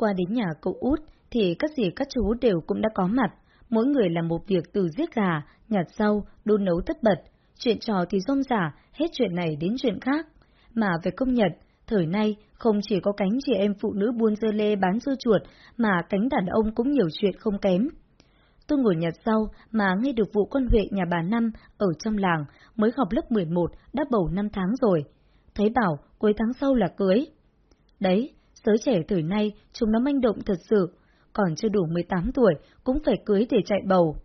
Qua đến nhà cậu út thì các dì các chú đều cũng đã có mặt, mỗi người làm một việc từ giết gà, nhặt rau, đun nấu tất bật, chuyện trò thì rôm rả, hết chuyện này đến chuyện khác. Mà về công nhận, thời nay không chỉ có cánh chị em phụ nữ buôn dưa lê bán dưa chuột, mà cánh đàn ông cũng nhiều chuyện không kém. Tôi ngồi nhặt rau mà nghe được vụ con Huệ nhà bà Năm ở trong làng mới học lớp 11 đã bầu 5 tháng rồi. Thấy bảo cuối tháng sau là cưới. Đấy, giới trẻ thời nay chúng nó manh động thật sự, còn chưa đủ 18 tuổi cũng phải cưới để chạy bầu.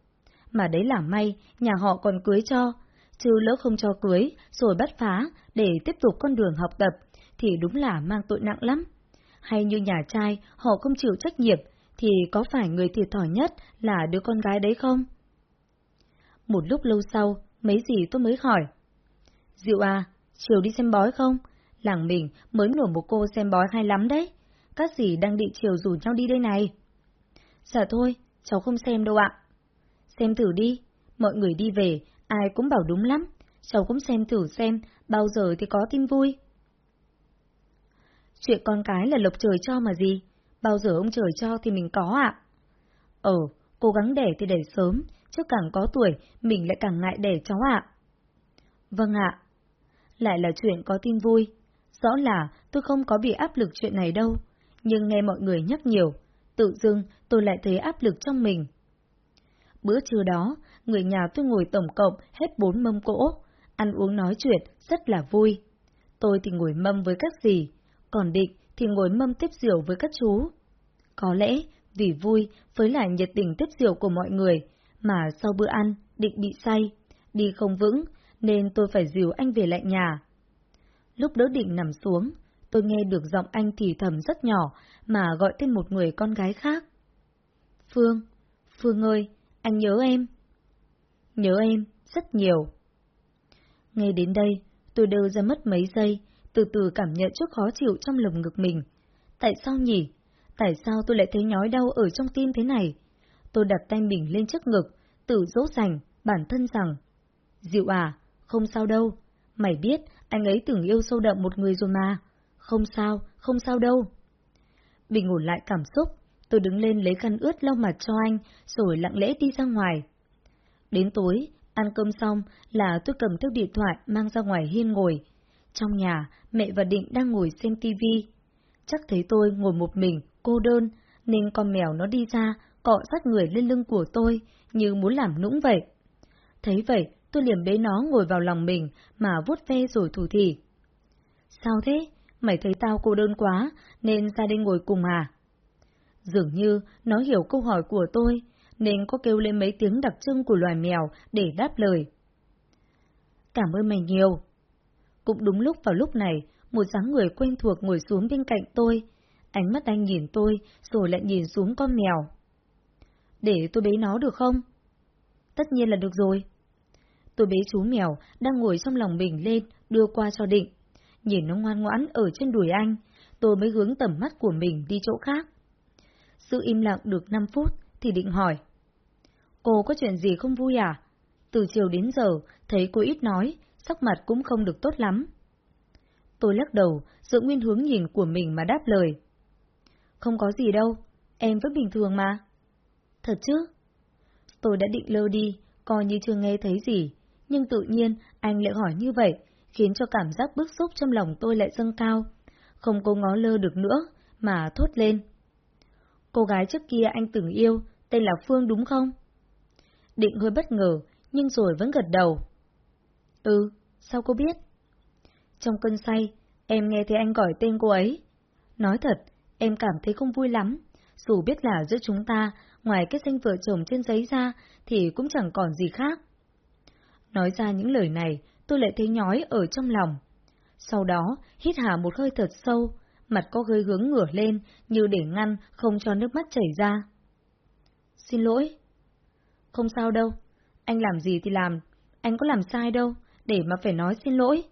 Mà đấy là may, nhà họ còn cưới cho, chứ lỡ không cho cưới rồi bắt phá để tiếp tục con đường học tập thì đúng là mang tội nặng lắm. Hay như nhà trai họ không chịu trách nhiệm thì có phải người thiệt thòi nhất là đứa con gái đấy không? Một lúc lâu sau, mấy gì tôi mới hỏi. Diệu à, chiều đi xem bói không? Làng mình mới nổi một cô xem bói hay lắm đấy. Các dì đang định chiều rủ nhau đi đây này. Dạ thôi, cháu không xem đâu ạ. Xem thử đi, mọi người đi về, ai cũng bảo đúng lắm. Cháu cũng xem thử xem, bao giờ thì có tin vui. Chuyện con cái là lộc trời cho mà gì, bao giờ ông trời cho thì mình có ạ. Ờ, cố gắng đẻ thì đẻ sớm, chứ càng có tuổi, mình lại càng ngại đẻ cháu ạ. Vâng ạ. Lại là chuyện có tin vui. Rõ là tôi không có bị áp lực chuyện này đâu, nhưng nghe mọi người nhắc nhiều, tự dưng tôi lại thấy áp lực trong mình. Bữa trưa đó, người nhà tôi ngồi tổng cộng hết bốn mâm cỗ, ăn uống nói chuyện rất là vui. Tôi thì ngồi mâm với các dì, còn Định thì ngồi mâm tiếp rượu với các chú. Có lẽ vì vui với lại nhiệt tình tiếp rượu của mọi người, mà sau bữa ăn, Định bị say, đi không vững, nên tôi phải dìu anh về lại nhà. Lúc đỡ Định nằm xuống, tôi nghe được giọng anh thì thầm rất nhỏ mà gọi tên một người con gái khác. Phương, Phương ơi, anh nhớ em. Nhớ em, rất nhiều. Nghe đến đây, tôi đơ ra mất mấy giây, từ từ cảm nhận chút khó chịu trong lồng ngực mình. Tại sao nhỉ? Tại sao tôi lại thấy nhói đau ở trong tim thế này? Tôi đặt tay mình lên trước ngực, tự dỗ dành, bản thân rằng. Diệu à, không sao đâu. Mày biết, anh ấy từng yêu sâu đậm một người rồi mà. Không sao, không sao đâu. Bình ổn lại cảm xúc, tôi đứng lên lấy khăn ướt lau mặt cho anh, rồi lặng lẽ đi ra ngoài. Đến tối, ăn cơm xong là tôi cầm theo điện thoại mang ra ngoài hiên ngồi. Trong nhà, mẹ và Định đang ngồi xem tivi. Chắc thấy tôi ngồi một mình, cô đơn, nên con mèo nó đi ra, cọ sát người lên lưng của tôi, như muốn làm nũng vậy. Thấy vậy, tôi liềm bế nó ngồi vào lòng mình, mà vuốt ve rồi thủ thỉ. Sao thế? Mày thấy tao cô đơn quá, nên ra đây ngồi cùng à? Dường như nó hiểu câu hỏi của tôi, nên có kêu lên mấy tiếng đặc trưng của loài mèo để đáp lời. Cảm ơn mày nhiều. Cũng đúng lúc vào lúc này, một dáng người quen thuộc ngồi xuống bên cạnh tôi. Ánh mắt anh nhìn tôi, rồi lại nhìn xuống con mèo. Để tôi bế nó được không? Tất nhiên là được rồi. Tôi bế chú mèo đang ngồi trong lòng mình lên, đưa qua cho định. Nhìn nó ngoan ngoãn ở trên đùi anh, tôi mới hướng tầm mắt của mình đi chỗ khác. Sự im lặng được 5 phút, thì định hỏi. Cô có chuyện gì không vui à? Từ chiều đến giờ, thấy cô ít nói, sắc mặt cũng không được tốt lắm. Tôi lắc đầu, giữ nguyên hướng nhìn của mình mà đáp lời. Không có gì đâu, em vẫn bình thường mà. Thật chứ? Tôi đã định lơ đi, coi như chưa nghe thấy gì, nhưng tự nhiên anh lại hỏi như vậy, khiến cho cảm giác bức xúc trong lòng tôi lại dâng cao. Không cố ngó lơ được nữa, mà thốt lên. Cô gái trước kia anh từng yêu, tên là Phương đúng không? Định hơi bất ngờ, nhưng rồi vẫn gật đầu. Ừ, sao cô biết? Trong cơn say, em nghe thấy anh gọi tên cô ấy. Nói thật, em cảm thấy không vui lắm, dù biết là giữa chúng ta, ngoài cái danh vợ chồng trên giấy ra, thì cũng chẳng còn gì khác. Nói ra những lời này, tôi lại thấy nhói ở trong lòng. Sau đó, hít hà một hơi thật sâu, mặt có hơi hướng ngửa lên, như để ngăn, không cho nước mắt chảy ra. Xin lỗi. Không sao đâu, anh làm gì thì làm, anh có làm sai đâu, để mà phải nói xin lỗi.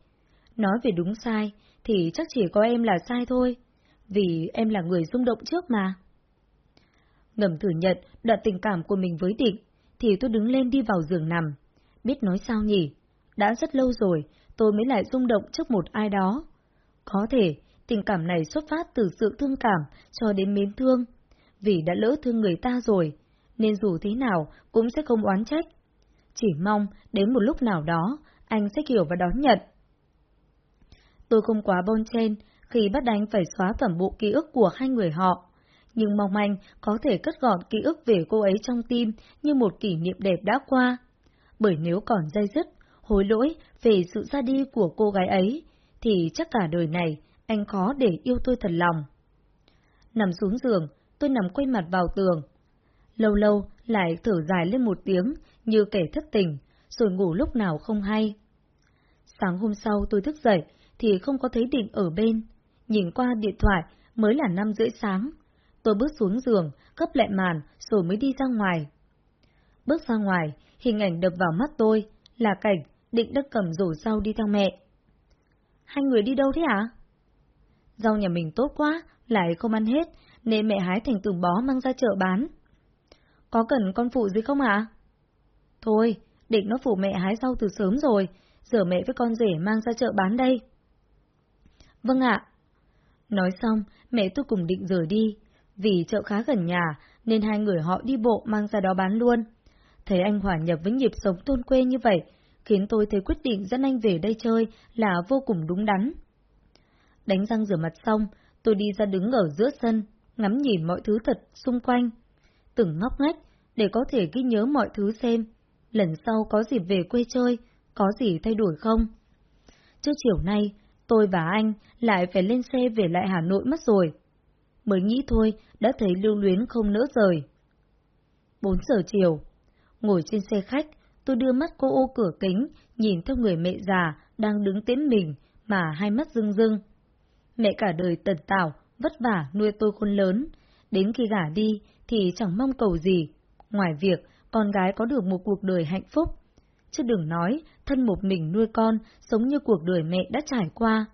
Nói về đúng sai, thì chắc chỉ có em là sai thôi, vì em là người rung động trước mà. Ngầm thừa nhận đoạn tình cảm của mình với Định, thì tôi đứng lên đi vào giường nằm. Biết nói sao nhỉ? Đã rất lâu rồi, tôi mới lại rung động trước một ai đó. Có thể tình cảm này xuất phát từ sự thương cảm cho đến mến thương. Vì đã lỡ thương người ta rồi, nên dù thế nào cũng sẽ không oán trách. Chỉ mong đến một lúc nào đó, anh sẽ hiểu và đón nhận. Tôi không quá bon chen khi bắt đánh phải xóa toàn bộ ký ức của hai người họ, nhưng mong anh có thể cất gọn ký ức về cô ấy trong tim như một kỷ niệm đẹp đã qua. Bởi nếu còn dây dứt, hối lỗi về sự ra đi của cô gái ấy, thì chắc cả đời này anh khó để yêu tôi thật lòng. Nằm xuống giường, tôi nằm quay mặt vào tường. Lâu lâu lại thở dài lên một tiếng, như kẻ thất tình, rồi ngủ lúc nào không hay. Sáng hôm sau tôi thức dậy, thì không có thấy định ở bên. Nhìn qua điện thoại, mới là năm rưỡi sáng. Tôi bước xuống giường, gấp lại màn, rồi mới đi ra ngoài. Bước ra ngoài, hình ảnh đập vào mắt tôi, là cảnh định đã cầm rổ rau đi theo mẹ. Hai người đi đâu thế à? Rau nhà mình tốt quá, lại không ăn hết, nên mẹ hái thành từng bó mang ra chợ bán. Có cần con phụ gì không ạ? Thôi, định nó phụ mẹ hái rau từ sớm rồi, giờ mẹ với con rể mang ra chợ bán đây. Vâng ạ. Nói xong, mẹ tôi cùng định rời đi. Vì chợ khá gần nhà, nên hai người họ đi bộ mang ra đó bán luôn. Thấy anh hòa nhập với nhịp sống thôn quê như vậy, khiến tôi thấy quyết định dẫn anh về đây chơi là vô cùng đúng đắn. Đánh răng rửa mặt xong, tôi đi ra đứng ở giữa sân, ngắm nhìn mọi thứ thật xung quanh. Từng ngóc ngách, để có thể ghi nhớ mọi thứ xem, lần sau có dịp về quê chơi, có gì thay đổi không? Trước chiều nay, tôi và anh lại phải lên xe về lại Hà Nội mất rồi. Mới nghĩ thôi, đã thấy lưu luyến không nỡ rời. 4 giờ chiều, ngồi trên xe khách, tôi đưa mắt cô ô cửa kính, nhìn theo người mẹ già đang đứng tiễn mình, mà hai mắt rưng rưng. Mẹ cả đời tần tảo, vất vả nuôi tôi khôn lớn, đến khi gả đi thì chẳng mong cầu gì, ngoài việc con gái có được một cuộc đời hạnh phúc. Chứ đừng nói, thân một mình nuôi con, sống như cuộc đời mẹ đã trải qua.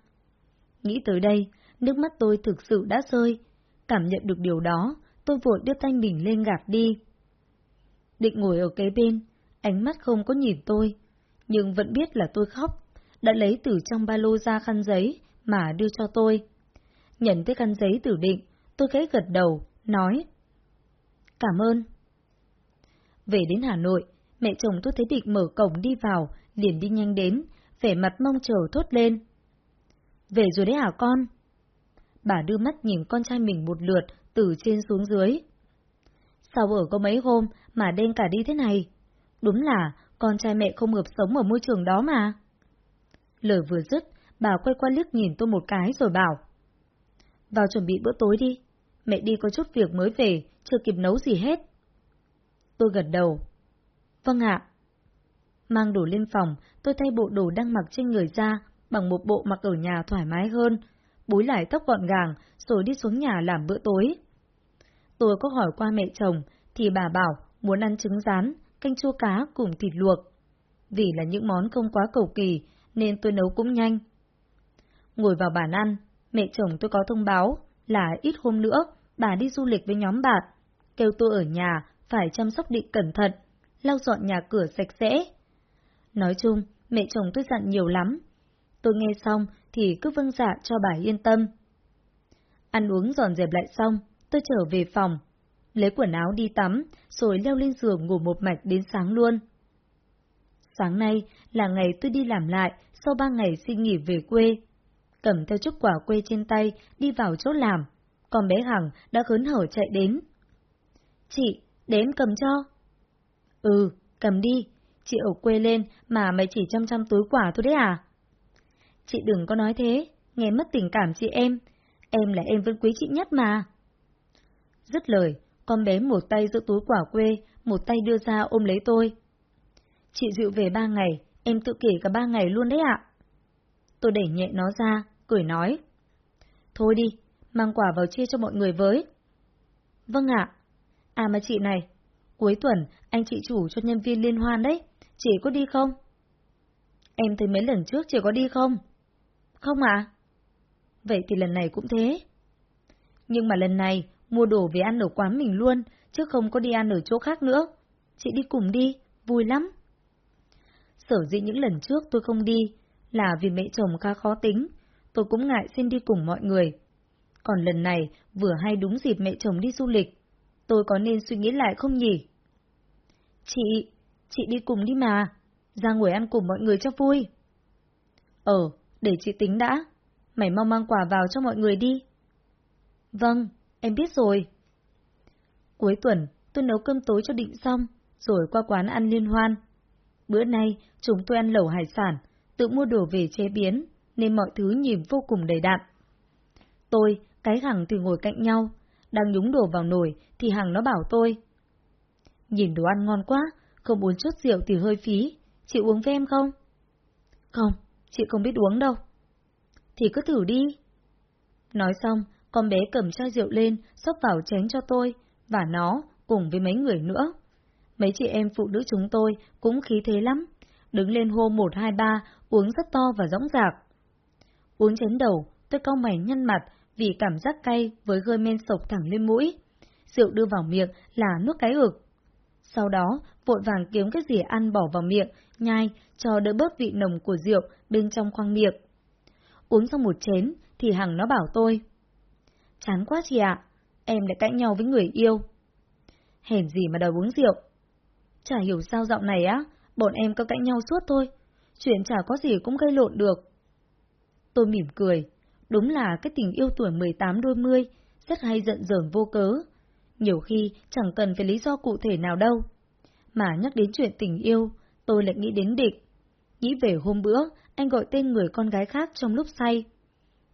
Nghĩ tới đây, nước mắt tôi thực sự đã rơi. Cảm nhận được điều đó, tôi vội đưa tay mình lên gạt đi. Định ngồi ở kế bên, ánh mắt không có nhìn tôi, nhưng vẫn biết là tôi khóc, đã lấy từ trong ba lô ra khăn giấy mà đưa cho tôi. Nhận thấy khăn giấy từ định, tôi khẽ gật đầu, nói. Cảm ơn. Về đến Hà Nội, mẹ chồng tôi thấy định mở cổng đi vào, liền đi nhanh đến, vẻ mặt mong chờ thốt lên. Về rồi đấy hả con? Bà đưa mắt nhìn con trai mình một lượt, từ trên xuống dưới. Sao ở có mấy hôm mà đen cả đi thế này? Đúng là con trai mẹ không hợp sống ở môi trường đó mà. Lời vừa dứt, bà quay qua liếc nhìn tôi một cái rồi bảo. Vào chuẩn bị bữa tối đi, mẹ đi có chút việc mới về, chưa kịp nấu gì hết. Tôi gật đầu. Vâng ạ. Mang đồ lên phòng, tôi thay bộ đồ đang mặc trên người ra, bằng một bộ mặc ở nhà thoải mái hơn, búi lại tóc gọn gàng, rồi đi xuống nhà làm bữa tối. Tôi có hỏi qua mẹ chồng, thì bà bảo muốn ăn trứng rán, canh chua cá cùng thịt luộc. Vì là những món không quá cầu kỳ, nên tôi nấu cũng nhanh. Ngồi vào bàn ăn, mẹ chồng tôi có thông báo là ít hôm nữa bà đi du lịch với nhóm bạn, kêu tôi ở nhà phải chăm sóc định cẩn thận, lau dọn nhà cửa sạch sẽ. Nói chung, mẹ chồng tôi dặn nhiều lắm. Tôi nghe xong thì cứ vâng dạ cho bà yên tâm. Ăn uống dọn dẹp lại xong, tôi trở về phòng, lấy quần áo đi tắm, rồi leo lên giường ngủ một mạch đến sáng luôn. Sáng nay là ngày tôi đi làm lại sau ba ngày xin nghỉ về quê. Cầm theo chút quả quê trên tay, đi vào chỗ làm, còn bé Hằng đã hớn hở chạy đến. Chị, để em cầm cho. Ừ, cầm đi, chị ở quê lên mà mày chỉ chăm chăm túi quả thôi đấy à? Chị đừng có nói thế, nghe mất tình cảm chị em, em là em vẫn quý chị nhất mà. Dứt lời, con bé một tay giữ túi quả quê, một tay đưa ra ôm lấy tôi. Chị dịu về ba ngày, em tự kể cả ba ngày luôn đấy ạ. Tôi đẩy nhẹ nó ra, cười nói. Thôi đi, mang quả vào chia cho mọi người với. Vâng ạ. À mà chị này, cuối tuần anh chị chủ cho nhân viên liên hoan đấy, chị có đi không? Em thấy mấy lần trước chị có đi không? Không ạ. Vậy thì lần này cũng thế. Nhưng mà lần này mua đồ về ăn ở quán mình luôn, chứ không có đi ăn ở chỗ khác nữa. Chị đi cùng đi, vui lắm. Sở dĩ những lần trước tôi không đi, là vì mẹ chồng khá khó tính, tôi cũng ngại xin đi cùng mọi người. Còn lần này, vừa hay đúng dịp mẹ chồng đi du lịch. Tôi có nên suy nghĩ lại không nhỉ? Chị, chị đi cùng đi mà. Ra ngồi ăn cùng mọi người cho vui. Ờ, để chị tính đã. Mày mau mang quà vào cho mọi người đi. Vâng, em biết rồi. Cuối tuần, tôi nấu cơm tối cho định xong, rồi qua quán ăn liên hoan. Bữa nay, chúng tôi ăn lẩu hải sản, tự mua đồ về chế biến, nên mọi thứ nhìn vô cùng đầy đặn. Tôi, cái Hằng thì ngồi cạnh nhau, đang nhúng đồ vào nồi thì Hằng nó bảo tôi. Nhìn đồ ăn ngon quá, không uống chút rượu thì hơi phí, chị uống với em không? Không, chị không biết uống đâu. Thì cứ thử đi. Nói xong, con bé cầm chai rượu lên, xốc vào chén cho tôi, và nó, cùng với mấy người nữa. Mấy chị em phụ nữ chúng tôi cũng khí thế lắm, đứng lên hô một hai ba, uống rất to và rõng rạc. Uống chén đầu, tôi cau mày nhăn mặt vì cảm giác cay với hơi men sộc thẳng lên mũi. Rượu đưa vào miệng là nuốt cái ực. Sau đó, vội vàng kiếm cái gì ăn bỏ vào miệng, nhai, cho đỡ bớt vị nồng của rượu bên trong khoang miệng. Uống xong một chén, thì Hằng nó bảo tôi. Chán quá chị ạ, em lại cãi nhau với người yêu. Hèn gì mà đòi uống rượu. Chả hiểu sao giọng này á, bọn em có cãi nhau suốt thôi. Chuyện chả có gì cũng gây lộn được. Tôi mỉm cười. Đúng là cái tình yêu tuổi 18 đôi mươi, rất hay giận dởn vô cớ. Nhiều khi chẳng cần phải lý do cụ thể nào đâu. Mà nhắc đến chuyện tình yêu, tôi lại nghĩ đến địch. Nghĩ về hôm bữa, anh gọi tên người con gái khác trong lúc say.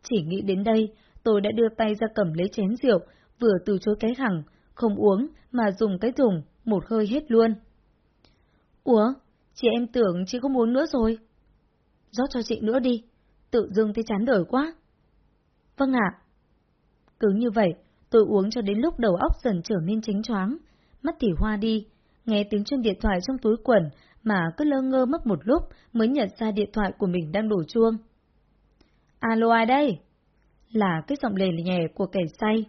Chỉ nghĩ đến đây, tôi đã đưa tay ra cầm lấy chén rượu, vừa từ chối cái thẳng, không uống mà dùng cái thùng, một hơi hết luôn. Ủa, chị em tưởng chị không uống nữa rồi. rót cho chị nữa đi, tự dưng thấy chán đời quá. Vâng ạ. Cứ như vậy, tôi uống cho đến lúc đầu óc dần trở nên chính choáng, mắt thì hoa đi, nghe tiếng chuông điện thoại trong túi quần mà cứ lơ ngơ mất một lúc mới nhận ra điện thoại của mình đang đổ chuông. Alo ai đây? Là cái giọng lề nhẹ của kẻ say.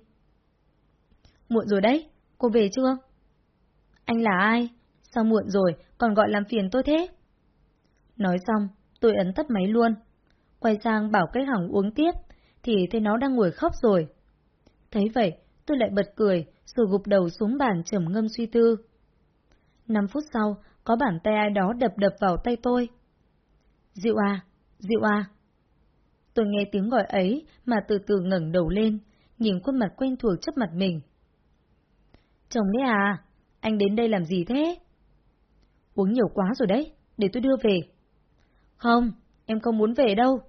Muộn rồi đấy, cô về chưa? Anh là ai? Sao muộn rồi, còn gọi làm phiền tôi thế? Nói xong, tôi ấn tắt máy luôn. Quay sang bảo cái hỏng uống tiếp, thì thấy nó đang ngồi khóc rồi. Thấy vậy, tôi lại bật cười, rồi gục đầu xuống bàn trầm ngâm suy tư. Năm phút sau, có bàn tay ai đó đập đập vào tay tôi. Diệu à, Diệu à. Tôi nghe tiếng gọi ấy mà từ từ ngẩng đầu lên, nhìn khuôn mặt quen thuộc trước mặt mình. Chồng đấy à, anh đến đây làm gì thế? Uống nhiều quá rồi đấy, để tôi đưa về. Không, em không muốn về đâu.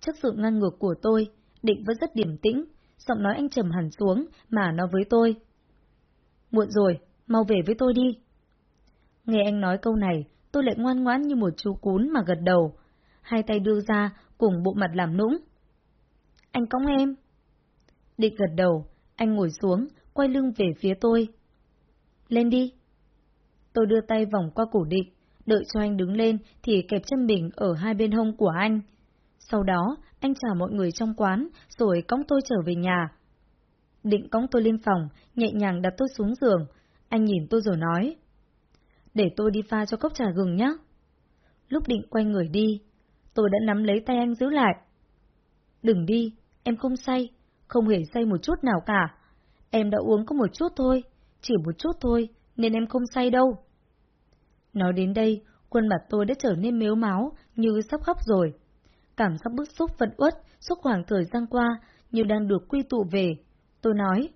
Trước sự ngăn ngược của tôi, định vẫn rất điềm tĩnh, giọng nói anh trầm hẳn xuống mà nói với tôi. Muộn rồi, mau về với tôi đi. Nghe anh nói câu này, tôi lại ngoan ngoãn như một chú cún mà gật đầu, hai tay đưa ra cùng bộ mặt làm nũng. Anh cõng em. Định gật đầu, anh ngồi xuống, quay lưng về phía tôi. Lên đi. Tôi đưa tay vòng qua cổ Địch, đợi cho anh đứng lên thì kẹp chân mình ở hai bên hông của anh. Sau đó, anh chào mọi người trong quán, rồi cõng tôi trở về nhà. Định cõng tôi lên phòng, nhẹ nhàng đặt tôi xuống giường. Anh nhìn tôi rồi nói. Để tôi đi pha cho cốc trà gừng nhé. Lúc định quay người đi, tôi đã nắm lấy tay anh giữ lại. Đừng đi, em không say, không hề say một chút nào cả. Em đã uống có một chút thôi, chỉ một chút thôi, nên em không say đâu. Nói đến đây, khuôn mặt tôi đã trở nên mếu máu, như sắp khóc rồi. Cảm giác bức xúc phận uất suốt khoảng thời gian qua, như đang được quy tụ về. Tôi nói,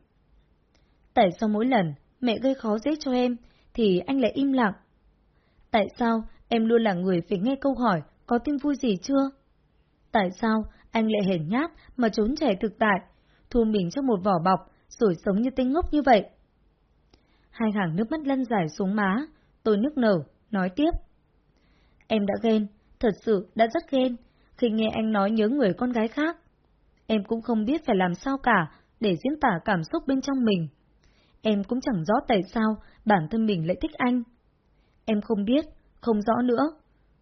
tại sao mỗi lần mẹ gây khó dễ cho em, thì anh lại im lặng? Tại sao em luôn là người phải nghe câu hỏi có tin vui gì chưa? Tại sao anh lại hèn nhát mà trốn trẻ thực tại, thu mình trong một vỏ bọc, rồi sống như tên ngốc như vậy? Hai hàng nước mắt lăn dài xuống má, tôi nức nở, nói tiếp. Em đã ghen, thật sự đã rất ghen, khi nghe anh nói nhớ người con gái khác. Em cũng không biết phải làm sao cả để diễn tả cảm xúc bên trong mình. Em cũng chẳng rõ tại sao bản thân mình lại thích anh. Em không biết, không rõ nữa,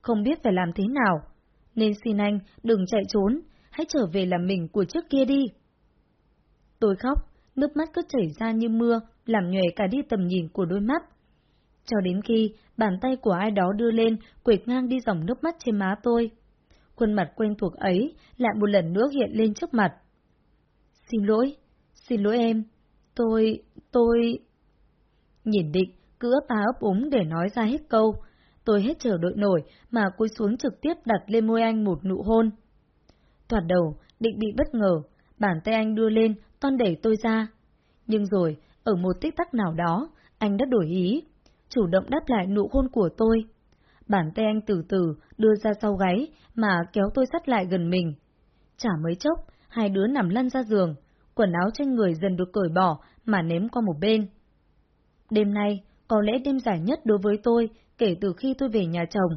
không biết phải làm thế nào. Nên xin anh đừng chạy trốn, hãy trở về làm mình của trước kia đi. Tôi khóc, nước mắt cứ chảy ra như mưa, làm nhòe cả đi tầm nhìn của đôi mắt. Cho đến khi bàn tay của ai đó đưa lên, quệt ngang đi dòng nước mắt trên má tôi. khuôn mặt quen thuộc ấy lại một lần nữa hiện lên trước mặt. Xin lỗi, xin lỗi em, tôi, tôi... Nhìn định, cứ ấp á ấp úng để nói ra hết câu. Tôi hết chờ đợi nổi mà cúi xuống trực tiếp đặt lên môi anh một nụ hôn. Thoạt đầu, định bị bất ngờ, bàn tay anh đưa lên, toan đẩy tôi ra. Nhưng rồi, ở một tích tắc nào đó, anh đã đổi ý, chủ động đáp lại nụ hôn của tôi. Bàn tay anh từ từ đưa ra sau gáy mà kéo tôi sắt lại gần mình. Chả mấy chốc, hai đứa nằm lăn ra giường, quần áo trên người dần được cởi bỏ mà ném qua một bên. Đêm nay, có lẽ đêm dài nhất đối với tôi kể từ khi tôi về nhà chồng.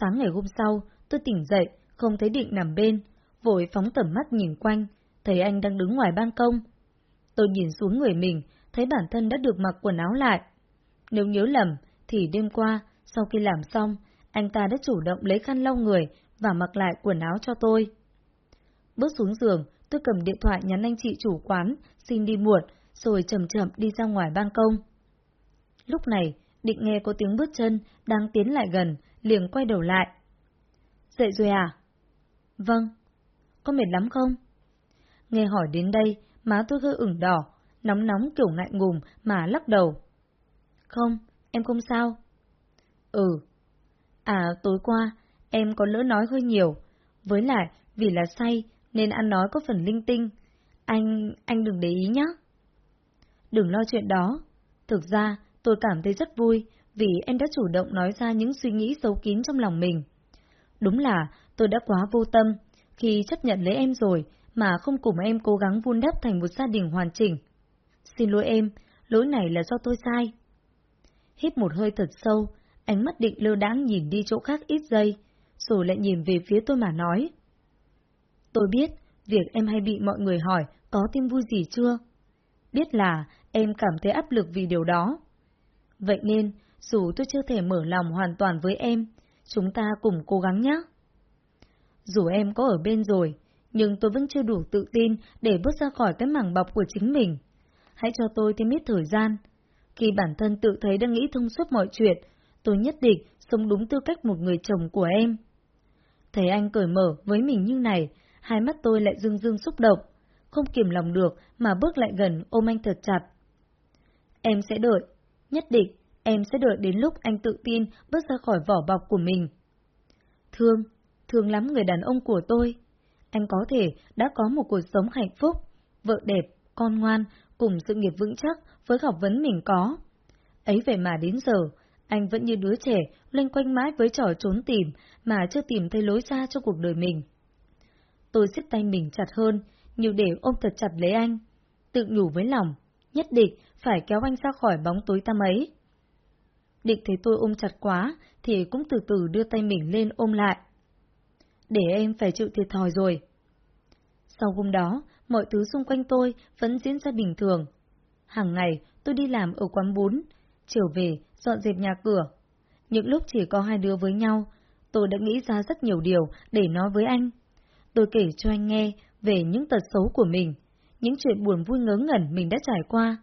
Sáng ngày hôm sau, tôi tỉnh dậy, không thấy định nằm bên, vội phóng tầm mắt nhìn quanh, thấy anh đang đứng ngoài ban công. Tôi nhìn xuống người mình, thấy bản thân đã được mặc quần áo lại. Nếu nhớ lầm, thì đêm qua, sau khi làm xong, anh ta đã chủ động lấy khăn lau người và mặc lại quần áo cho tôi. Bước xuống giường, tôi cầm điện thoại nhắn anh chị chủ quán, xin đi muộn, rồi chậm chậm đi ra ngoài ban công. Lúc này, định nghe có tiếng bước chân đang tiến lại gần, liền quay đầu lại. Dậy rồi à? Vâng. Có mệt lắm không? Nghe hỏi đến đây, má tôi hơi ửng đỏ, nóng nóng kiểu ngại ngùng mà lắc đầu. Không, em không sao. Ừ. À, tối qua, em có lỡ nói hơi nhiều. Với lại, vì là say, nên ăn nói có phần linh tinh. Anh, anh đừng để ý nhé. Đừng lo chuyện đó. Thực ra, tôi cảm thấy rất vui vì em đã chủ động nói ra những suy nghĩ xấu kín trong lòng mình. Đúng là tôi đã quá vô tâm khi chấp nhận lấy em rồi mà không cùng em cố gắng vun đắp thành một gia đình hoàn chỉnh. Xin lỗi em, lỗi này là do tôi sai. Hít một hơi thật sâu, ánh mắt định lơ đãng nhìn đi chỗ khác ít giây, rồi lại nhìn về phía tôi mà nói. Tôi biết, việc em hay bị mọi người hỏi có tin vui gì chưa? Biết là em cảm thấy áp lực vì điều đó. Vậy nên, dù tôi chưa thể mở lòng hoàn toàn với em, chúng ta cùng cố gắng nhé. Dù em có ở bên rồi, nhưng tôi vẫn chưa đủ tự tin để bước ra khỏi cái mảng bọc của chính mình. Hãy cho tôi thêm ít thời gian. Khi bản thân tự thấy đang nghĩ thông suốt mọi chuyện, tôi nhất định sống đúng tư cách một người chồng của em. Thấy anh cởi mở với mình như này, hai mắt tôi lại dưng dưng xúc động, không kiềm lòng được mà bước lại gần ôm anh thật chặt. Em sẽ đợi, nhất định em sẽ đợi đến lúc anh tự tin bước ra khỏi vỏ bọc của mình. Thương, thương lắm người đàn ông của tôi. Anh có thể đã có một cuộc sống hạnh phúc, vợ đẹp, con ngoan, cùng sự nghiệp vững chắc với học vấn mình có. Ấy vậy mà đến giờ, anh vẫn như đứa trẻ loanh quanh mãi với trò trốn tìm mà chưa tìm thấy lối ra cho cuộc đời mình. Tôi siết tay mình chặt hơn, như để ôm thật chặt lấy anh. Tự nhủ với lòng, nhất định phải kéo anh ra khỏi bóng tối tăm ấy. Định thấy tôi ôm chặt quá, thì cũng từ từ đưa tay mình lên ôm lại. Để em phải chịu thiệt thòi rồi. Sau hôm đó, mọi thứ xung quanh tôi vẫn diễn ra bình thường. Hàng ngày, tôi đi làm ở quán bún, trở về, dọn dẹp nhà cửa. Những lúc chỉ có hai đứa với nhau, tôi đã nghĩ ra rất nhiều điều để nói với anh. Tôi kể cho anh nghe về những tật xấu của mình, những chuyện buồn vui ngớ ngẩn mình đã trải qua.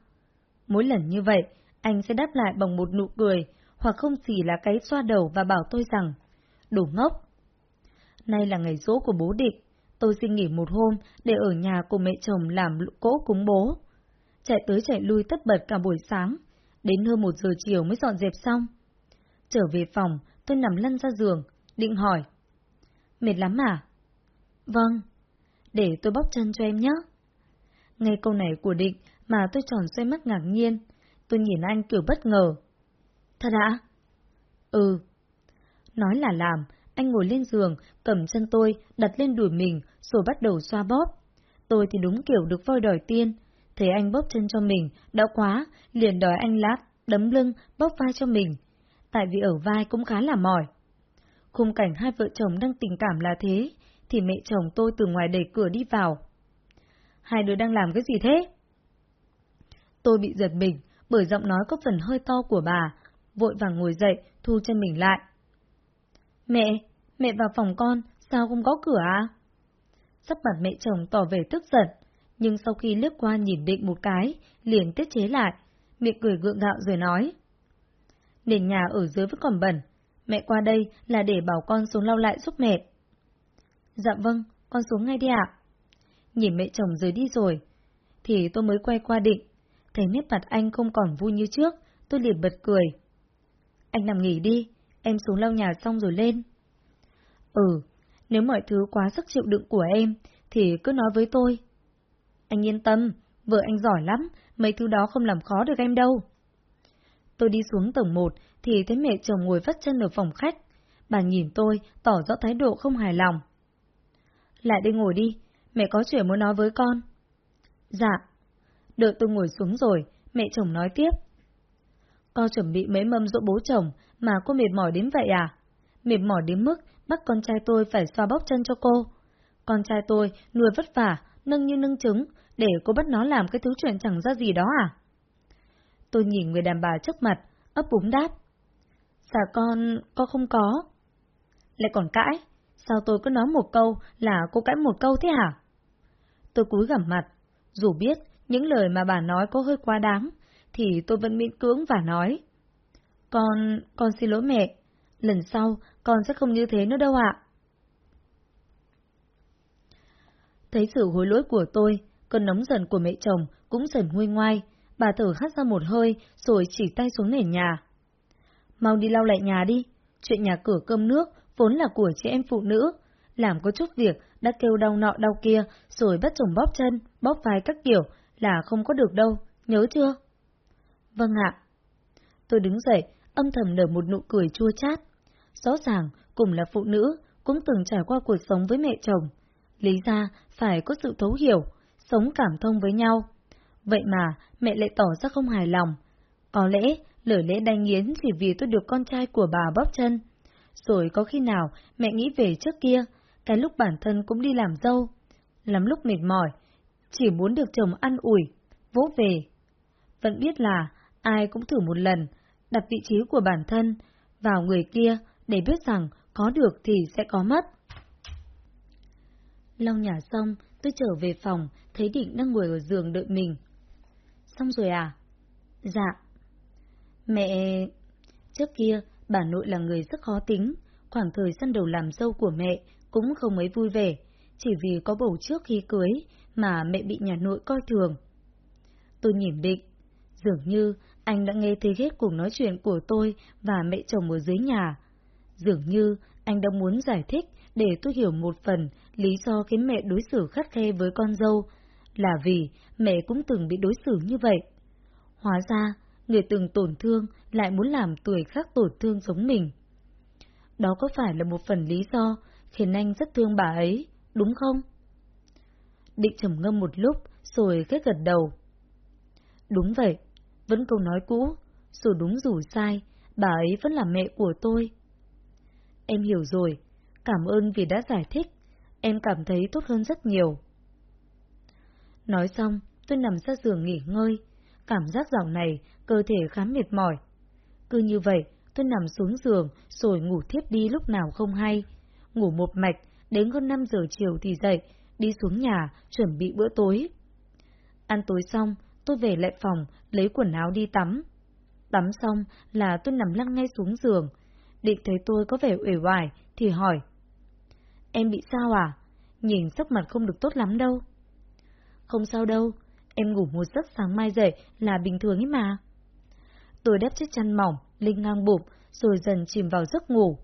Mỗi lần như vậy, anh sẽ đáp lại bằng một nụ cười, hoặc không chỉ là cái xoa đầu và bảo tôi rằng, đủ ngốc. Nay là ngày rỗ của bố định, tôi xin nghỉ một hôm để ở nhà cùng mẹ chồng làm cỗ cúng bố. Chạy tới chạy lui tất bật cả buổi sáng, đến hơn một giờ chiều mới dọn dẹp xong. Trở về phòng, tôi nằm lăn ra giường, định hỏi. Mệt lắm à? Vâng. Để tôi bóc chân cho em nhé. Nghe câu này của định mà tôi tròn xoay mắt ngạc nhiên. Tôi nhìn anh kiểu bất ngờ. Thật ạ? Ừ. Nói là làm, anh ngồi lên giường, cầm chân tôi, đặt lên đùi mình, rồi bắt đầu xoa bóp. Tôi thì đúng kiểu được voi đòi tiên. Thấy anh bóp chân cho mình, đã quá, liền đòi anh lát, đấm lưng, bóp vai cho mình. Tại vì ở vai cũng khá là mỏi. Khung cảnh hai vợ chồng đang tình cảm là thế, thì mẹ chồng tôi từ ngoài đẩy cửa đi vào. Hai đứa đang làm cái gì thế? Tôi bị giật mình, bởi giọng nói có phần hơi to của bà, vội vàng ngồi dậy, thu chân mình lại. Mẹ, mẹ vào phòng con, sao không có cửa à? Sắp mặt mẹ chồng tỏ vẻ tức giận, nhưng sau khi lướt qua nhìn định một cái, liền tiết chế lại, miệng cười gượng gạo rồi nói. Nền nhà ở dưới vẫn còn bẩn, mẹ qua đây là để bảo con xuống lau lại giúp mẹ. Dạ vâng, con xuống ngay đi ạ. Nhìn mẹ chồng rời đi rồi, thì tôi mới quay qua định. Thấy nét mặt anh không còn vui như trước, tôi liền bật cười. Anh nằm nghỉ đi, em xuống lau nhà xong rồi lên. Ừ, nếu mọi thứ quá sức chịu đựng của em, thì cứ nói với tôi. Anh yên tâm, vợ anh giỏi lắm, mấy thứ đó không làm khó được em đâu. Tôi đi xuống tầng 1 thì thấy mẹ chồng ngồi vắt chân ở phòng khách. Bà nhìn tôi, tỏ rõ thái độ không hài lòng. Lại đây ngồi đi, mẹ có chuyện muốn nói với con. Dạ. Đợi tôi ngồi xuống rồi, mẹ chồng nói tiếp. Con chuẩn bị mấy mâm dỗ bố chồng mà cô mệt mỏi đến vậy à? Mệt mỏi đến mức bắt con trai tôi phải xoa bóp chân cho cô. Con trai tôi nuôi vất vả, nâng như nâng trứng, để cô bắt nó làm cái thứ chuyện chẳng ra gì đó à? Tôi nhìn người đàn bà trước mặt, ấp búng đáp. Dạ con, con không có. Lại còn cãi, sao tôi cứ nói một câu là cô cãi một câu thế hả? Tôi cúi gằm mặt, dù biết những lời mà bà nói có hơi quá đáng, thì tôi vẫn miễn cưỡng và nói. Con, con xin lỗi mẹ, lần sau con sẽ không như thế nữa đâu ạ. Thấy sự hối lỗi của tôi, cơn nóng giận của mẹ chồng cũng dần nguôi ngoai, bà thở hắt ra một hơi rồi chỉ tay xuống nền nhà. Mau đi lau lại nhà đi, chuyện nhà cửa cơm nước vốn là của chị em phụ nữ, làm có chút việc đã kêu đau nọ đau kia rồi bắt chồng bóp chân, bóp vai các kiểu là không có được đâu, nhớ chưa? Vâng ạ. Tôi đứng dậy, âm thầm nở một nụ cười chua chát. Rõ ràng, cùng là phụ nữ, cũng từng trải qua cuộc sống với mẹ chồng. Lý ra, phải có sự thấu hiểu, sống cảm thông với nhau. Vậy mà, mẹ lại tỏ ra không hài lòng. Có lẽ, lời lẽ đanh nghiến chỉ vì tôi được con trai của bà bóp chân. Rồi có khi nào mẹ nghĩ về trước kia, cái lúc bản thân cũng đi làm dâu. Lắm lúc mệt mỏi, chỉ muốn được chồng ăn ủi, vỗ về. Vẫn biết là ai cũng thử một lần, đặt vị trí của bản thân vào người kia để biết rằng có được thì sẽ có mất. Long nhà xong, tôi trở về phòng, thấy Định đang ngồi ở giường đợi mình. Xong rồi à? Dạ. Mẹ... Trước kia, bà nội là người rất khó tính, khoảng thời gian đầu làm dâu của mẹ cũng không mấy vui vẻ, chỉ vì có bầu trước khi cưới mà mẹ bị nhà nội coi thường. Tôi nhìn định, dường như anh đã nghe thấy hết cuộc nói chuyện của tôi và mẹ chồng ở dưới nhà. Dường như anh đã muốn giải thích để tôi hiểu một phần lý do khiến mẹ đối xử khắt khe với con dâu, là vì mẹ cũng từng bị đối xử như vậy. Hóa ra, người từng tổn thương lại muốn làm tuổi khác tổn thương giống mình. Đó có phải là một phần lý do khiến anh rất thương bà ấy, đúng không? Định trầm ngâm một lúc, rồi khét gật đầu. Đúng vậy, vẫn câu nói cũ, dù đúng dù sai, bà ấy vẫn là mẹ của tôi. Em hiểu rồi, cảm ơn vì đã giải thích, em cảm thấy tốt hơn rất nhiều. Nói xong, tôi nằm ra giường nghỉ ngơi, cảm giác dạo này cơ thể khá mệt mỏi. Cứ như vậy, tôi nằm xuống giường rồi ngủ thiếp đi lúc nào không hay. Ngủ một mạch, đến hơn 5 giờ chiều thì dậy, đi xuống nhà, chuẩn bị bữa tối. Ăn tối xong, tôi về lại phòng, lấy quần áo đi tắm. Tắm xong là tôi nằm lăn ngay xuống giường. Định thấy tôi có vẻ uể oải thì hỏi. Em bị sao à? Nhìn sắc mặt không được tốt lắm đâu. Không sao đâu, em ngủ một giấc sáng mai dậy là bình thường ấy mà. Tôi đắp chiếc chăn mỏng, linh ngang bụng, rồi dần chìm vào giấc ngủ.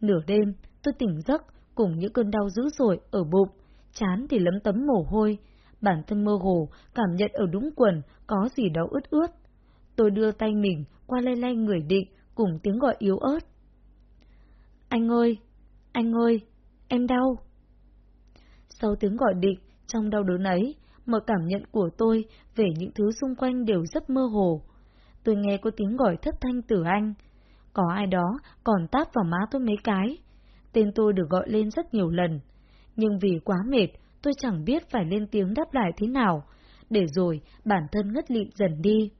Nửa đêm, tôi tỉnh giấc cùng những cơn đau dữ dội ở bụng, chán thì lấm tấm mồ hôi, bản thân mơ hồ, cảm nhận ở đúng quần có gì đó ướt ướt. Tôi đưa tay mình qua lay lay người định cùng tiếng gọi yếu ớt. Anh ơi! Anh ơi! Em đau! Sau tiếng gọi định, trong đau đớn ấy, mọi cảm nhận của tôi về những thứ xung quanh đều rất mơ hồ. Tôi nghe có tiếng gọi thất thanh từ anh. Có ai đó còn táp vào má tôi mấy cái. Tên tôi được gọi lên rất nhiều lần. Nhưng vì quá mệt, tôi chẳng biết phải lên tiếng đáp lại thế nào, để rồi bản thân ngất lịm dần đi.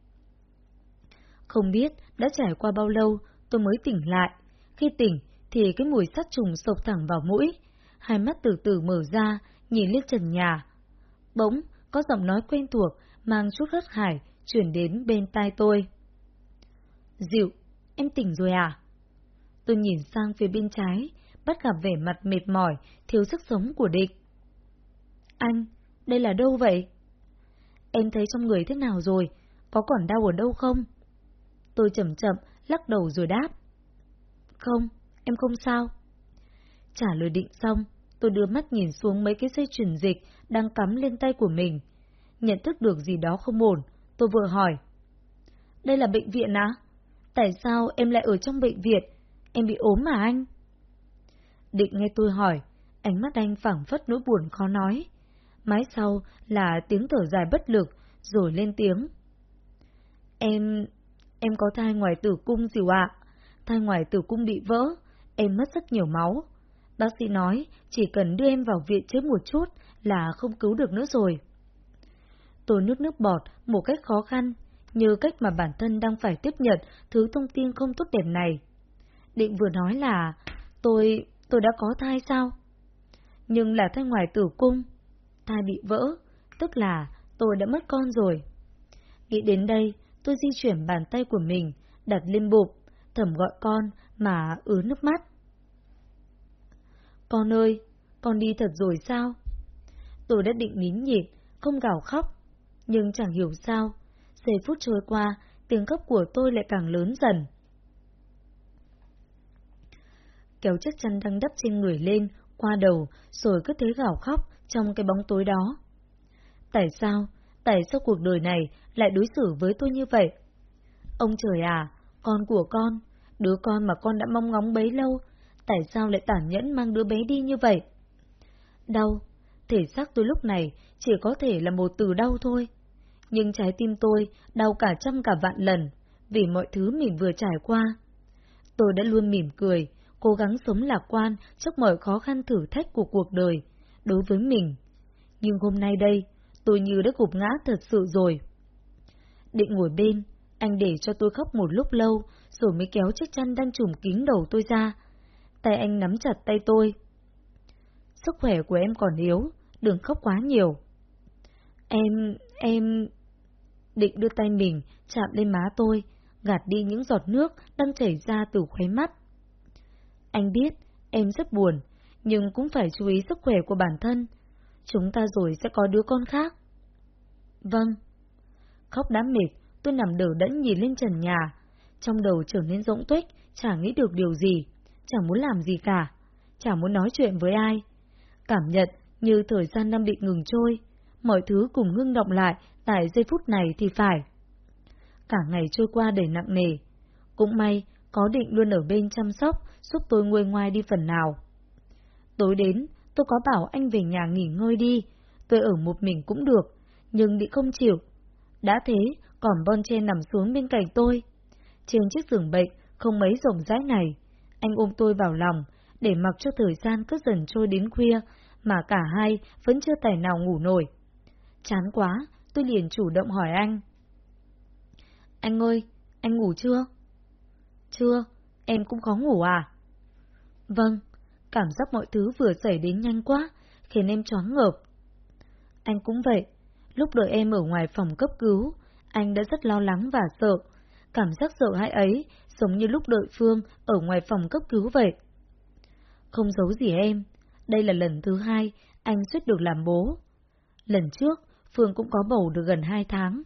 Không biết đã trải qua bao lâu tôi mới tỉnh lại. Khi tỉnh thì cái mùi sắt trùng sộc thẳng vào mũi. Hai mắt từ từ mở ra, nhìn lên trần nhà. Bỗng, có giọng nói quen thuộc, mang chút hớt hải, chuyển đến bên tai tôi. Dịu, em tỉnh rồi à? Tôi nhìn sang phía bên trái, bắt gặp vẻ mặt mệt mỏi, thiếu sức sống của địch. Anh, đây là đâu vậy? Em thấy trong người thế nào rồi? Có còn đau ở đâu không? Tôi chậm chậm, lắc đầu rồi đáp. Không, em không sao. Trả lời định xong, tôi đưa mắt nhìn xuống mấy cái dây chuyển dịch đang cắm lên tay của mình. Nhận thức được gì đó không ổn, tôi vừa hỏi. Đây là bệnh viện á? Tại sao em lại ở trong bệnh viện? Em bị ốm mà anh? Định nghe tôi hỏi, ánh mắt anh phẳng phất nỗi buồn khó nói. Mái sau là tiếng thở dài bất lực, rồi lên tiếng. Em... em có thai ngoài tử cung dìu ạ. Thai ngoài tử cung bị vỡ, em mất rất nhiều máu. Bác sĩ nói chỉ cần đưa em vào viện chế một chút là không cứu được nữa rồi. Tôi nuốt nước bọt một cách khó khăn, như cách mà bản thân đang phải tiếp nhận thứ thông tin không tốt đẹp này. Định vừa nói là, tôi, tôi đã có thai sao? Nhưng là thai ngoài tử cung, thai bị vỡ, tức là tôi đã mất con rồi. Nghĩ đến đây, tôi di chuyển bàn tay của mình, đặt lên bụng, thầm gọi con mà ứa nước mắt. Con ơi, con đi thật rồi sao? Tôi đã định nín nhịn, không gào khóc, nhưng chẳng hiểu sao, giây phút trôi qua, tiếng khóc của tôi lại càng lớn dần. Kéo chiếc chăn đang đắp trên người lên, qua đầu, rồi cứ thế gào khóc trong cái bóng tối đó. Tại sao, tại sao cuộc đời này lại đối xử với tôi như vậy? Ông trời à, con của con, đứa con mà con đã mong ngóng bấy lâu, tại sao lại tàn nhẫn mang đứa bé đi như vậy? Đau, thể xác tôi lúc này chỉ có thể là một từ đau thôi. Nhưng trái tim tôi đau cả trăm cả vạn lần, vì mọi thứ mình vừa trải qua. Tôi đã luôn mỉm cười, cố gắng sống lạc quan trước mọi khó khăn thử thách của cuộc đời, đối với mình. Nhưng hôm nay đây, tôi như đã gục ngã thật sự rồi. Định ngồi bên, anh để cho tôi khóc một lúc lâu, rồi mới kéo chiếc chăn đang trùm kín đầu tôi ra. Tay anh nắm chặt tay tôi. Sức khỏe của em còn yếu, đừng khóc quá nhiều. Em, em... Định đưa tay mình chạm lên má tôi, gạt đi những giọt nước đang chảy ra từ khóe mắt. Anh biết, em rất buồn, nhưng cũng phải chú ý sức khỏe của bản thân. Chúng ta rồi sẽ có đứa con khác. Vâng. Khóc đã mệt, tôi nằm đờ đẫn nhìn lên trần nhà. Trong đầu trở nên rỗng tuếch, chẳng nghĩ được điều gì, chẳng muốn làm gì cả, chẳng muốn nói chuyện với ai. Cảm nhận như thời gian đang bị ngừng trôi, mọi thứ cùng ngưng động lại tại giây phút này thì phải. Cả ngày trôi qua đầy nặng nề. Cũng may, có định luôn ở bên chăm sóc, giúp tôi nguôi ngoai đi phần nào. Tối đến, tôi có bảo anh về nhà nghỉ ngơi đi, tôi ở một mình cũng được, nhưng bị không chịu. Đã thế, còn Bon Chen nằm xuống bên cạnh tôi. Trên chiếc giường bệnh, không mấy rộng rãi này, anh ôm tôi vào lòng, để mặc cho thời gian cứ dần trôi đến khuya, mà cả hai vẫn chưa tài nào ngủ nổi. Chán quá, tôi liền chủ động hỏi anh. Anh ơi, anh ngủ chưa? Chưa, em cũng khó ngủ à? Vâng, cảm giác mọi thứ vừa xảy đến nhanh quá, khiến em choáng ngợp. Anh cũng vậy, lúc đợi em ở ngoài phòng cấp cứu, anh đã rất lo lắng và sợ. Cảm giác sợ hãi ấy giống như lúc đợi Phương ở ngoài phòng cấp cứu vậy. Không giấu gì em, đây là lần thứ hai anh suýt được làm bố. Lần trước, Phương cũng có bầu được gần hai tháng.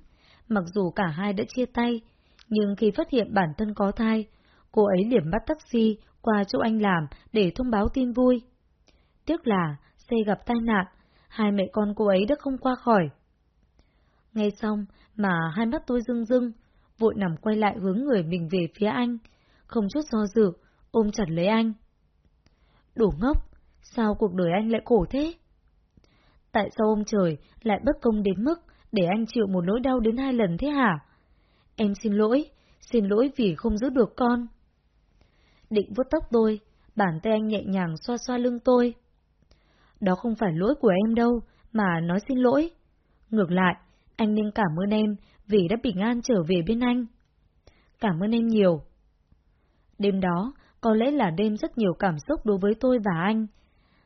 Mặc dù cả hai đã chia tay, nhưng khi phát hiện bản thân có thai, cô ấy liền bắt taxi qua chỗ anh làm để thông báo tin vui. Tiếc là xe gặp tai nạn, hai mẹ con cô ấy đã không qua khỏi. Nghe xong mà hai mắt tôi rưng rưng, vội nằm quay lại hướng người mình về phía anh, không chút do dự, ôm chặt lấy anh. Đủ ngốc, sao cuộc đời anh lại khổ thế? Tại sao ông trời lại bất công đến mức để anh chịu một nỗi đau đến hai lần thế hả? Em xin lỗi, xin lỗi vì không giữ được con. Định vuốt tóc tôi, bàn tay anh nhẹ nhàng xoa xoa lưng tôi. Đó không phải lỗi của em đâu, mà nói xin lỗi. Ngược lại, anh nên cảm ơn em vì đã bình an trở về bên anh. Cảm ơn em nhiều. Đêm đó, có lẽ là đêm rất nhiều cảm xúc đối với tôi và anh.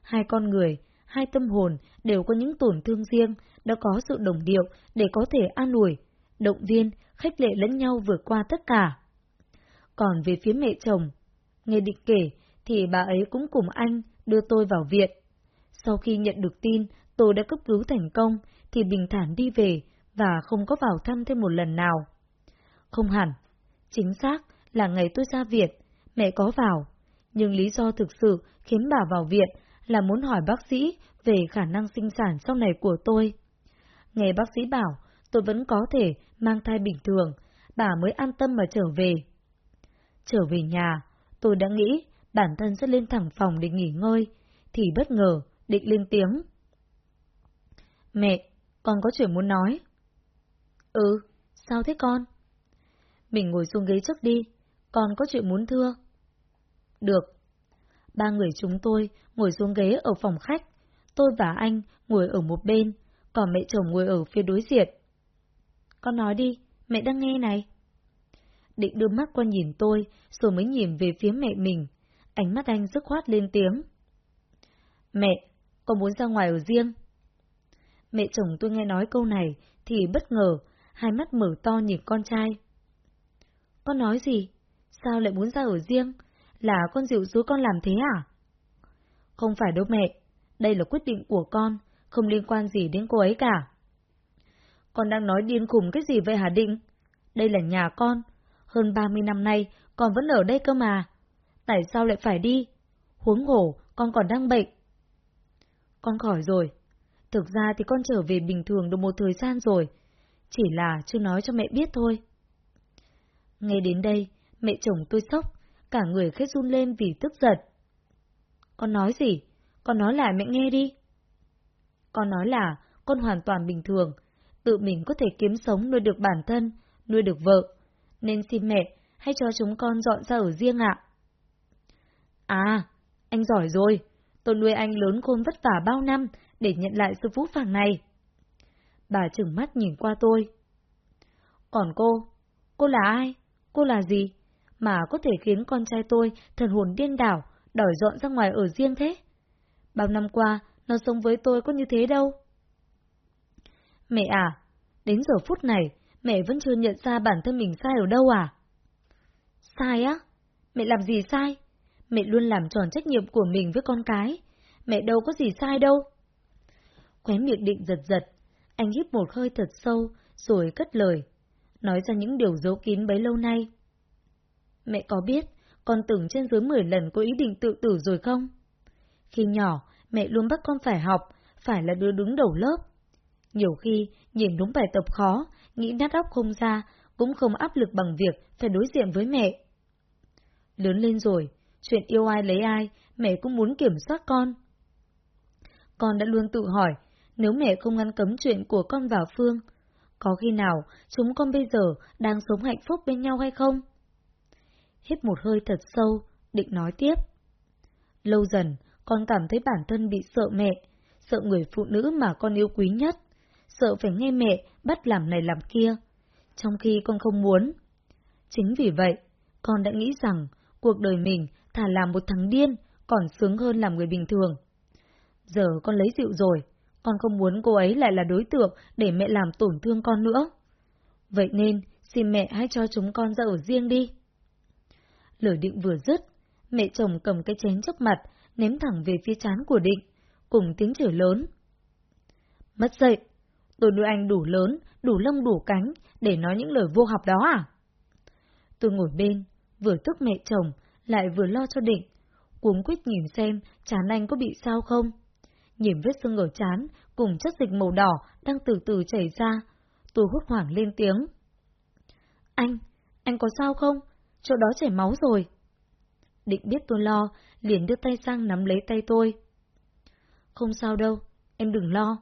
Hai con người, hai tâm hồn đều có những tổn thương riêng, đã có sự đồng điệu để có thể an ủi, động viên, khích lệ lẫn nhau vượt qua tất cả. Còn về phía mẹ chồng, Nghe Định kể, thì bà ấy cũng cùng anh đưa tôi vào viện. Sau khi nhận được tin tôi đã cấp cứu thành công, thì bình thản đi về và không có vào thăm thêm một lần nào. Không hẳn, chính xác là ngày tôi ra viện, mẹ có vào, nhưng lý do thực sự khiến bà vào viện là muốn hỏi bác sĩ về khả năng sinh sản sau này của tôi. Nghe bác sĩ bảo tôi vẫn có thể mang thai bình thường, bà mới an tâm mà trở về. Trở về nhà, tôi đã nghĩ bản thân sẽ lên thẳng phòng để nghỉ ngơi, thì bất ngờ định lên tiếng. Mẹ, con có chuyện muốn nói. Ừ, sao thế con? Mình ngồi xuống ghế trước đi, con có chuyện muốn thưa. Được. Ba người chúng tôi ngồi xuống ghế ở phòng khách, tôi và anh ngồi ở một bên, còn mẹ chồng ngồi ở phía đối diện. Con nói đi, mẹ đang nghe này. Định đưa mắt qua nhìn tôi, rồi mới nhìn về phía mẹ mình. Ánh mắt anh dứt khoát lên tiếng. Mẹ, con muốn ra ngoài ở riêng. Mẹ chồng tôi nghe nói câu này, thì bất ngờ, hai mắt mở to nhìn con trai. Con nói gì? Sao lại muốn ra ở riêng? Là con dịu dối con làm thế à? Không phải đâu mẹ, đây là quyết định của con, không liên quan gì đến cô ấy cả. Con đang nói điên khùng cái gì vậy hả Định? Đây là nhà con, hơn 30 năm nay con vẫn ở đây cơ mà. Tại sao lại phải đi? Huống hổ, con còn đang bệnh. Con khỏi rồi. Thực ra thì con trở về bình thường được một thời gian rồi. Chỉ là chưa nói cho mẹ biết thôi. Nghe đến đây, mẹ chồng tôi sốc, cả người khét run lên vì tức giận. Con nói gì? Con nói lại mẹ nghe đi. Con nói là con hoàn toàn bình thường, tự mình có thể kiếm sống nuôi được bản thân, nuôi được vợ, nên xin mẹ hãy cho chúng con dọn ra ở riêng ạ. À, anh giỏi rồi, tôi nuôi anh lớn khôn vất vả bao năm để nhận lại sự phú phàng này. Bà trừng mắt nhìn qua tôi. Còn cô, cô là ai? Cô là gì? Mà có thể khiến con trai tôi thần hồn điên đảo, đòi dọn ra ngoài ở riêng thế? Bao năm qua, nó sống với tôi có như thế đâu. Mẹ à, đến giờ phút này, mẹ vẫn chưa nhận ra bản thân mình sai ở đâu à? Sai á? Mẹ làm gì sai? Mẹ luôn làm tròn trách nhiệm của mình với con cái. Mẹ đâu có gì sai đâu. Khóe miệng định giật giật, anh hít một hơi thật sâu, rồi cất lời, nói ra những điều giấu kín bấy lâu nay. Mẹ có biết, con từng trên dưới 10 lần có ý định tự tử rồi không? Khi nhỏ, mẹ luôn bắt con phải học, phải là đứa đứng đầu lớp. Nhiều khi, nhìn đúng bài tập khó, nghĩ nát óc không ra, cũng không áp lực bằng việc phải đối diện với mẹ. Lớn lên rồi, chuyện yêu ai lấy ai, mẹ cũng muốn kiểm soát con. Con đã luôn tự hỏi, nếu mẹ không ngăn cấm chuyện của con vào Phương, có khi nào chúng con bây giờ đang sống hạnh phúc bên nhau hay không? Hít một hơi thật sâu, định nói tiếp. Lâu dần, con cảm thấy bản thân bị sợ mẹ, sợ người phụ nữ mà con yêu quý nhất, sợ phải nghe mẹ bắt làm này làm kia, trong khi con không muốn. Chính vì vậy, con đã nghĩ rằng cuộc đời mình thà làm một thằng điên còn sướng hơn làm người bình thường. Giờ con lấy dịu rồi, con không muốn cô ấy lại là đối tượng để mẹ làm tổn thương con nữa. Vậy nên, xin mẹ hãy cho chúng con ra ở riêng đi. Lời định vừa dứt, mẹ chồng cầm cái chén trước mặt, ném thẳng về phía chán của định, cùng tiếng chửi lớn. Mất dậy, tôi nuôi anh đủ lớn, đủ lông đủ cánh, để nói những lời vô học đó à? Tôi ngồi bên, vừa tức mẹ chồng, lại vừa lo cho định, cuống quýt nhìn xem chán anh có bị sao không. Nhìn vết sưng ở chán, cùng chất dịch màu đỏ đang từ từ chảy ra, tôi hốt hoảng lên tiếng. Anh, anh có sao không? Chỗ đó chảy máu rồi. Định biết tôi lo, liền đưa tay sang nắm lấy tay tôi. Không sao đâu, em đừng lo.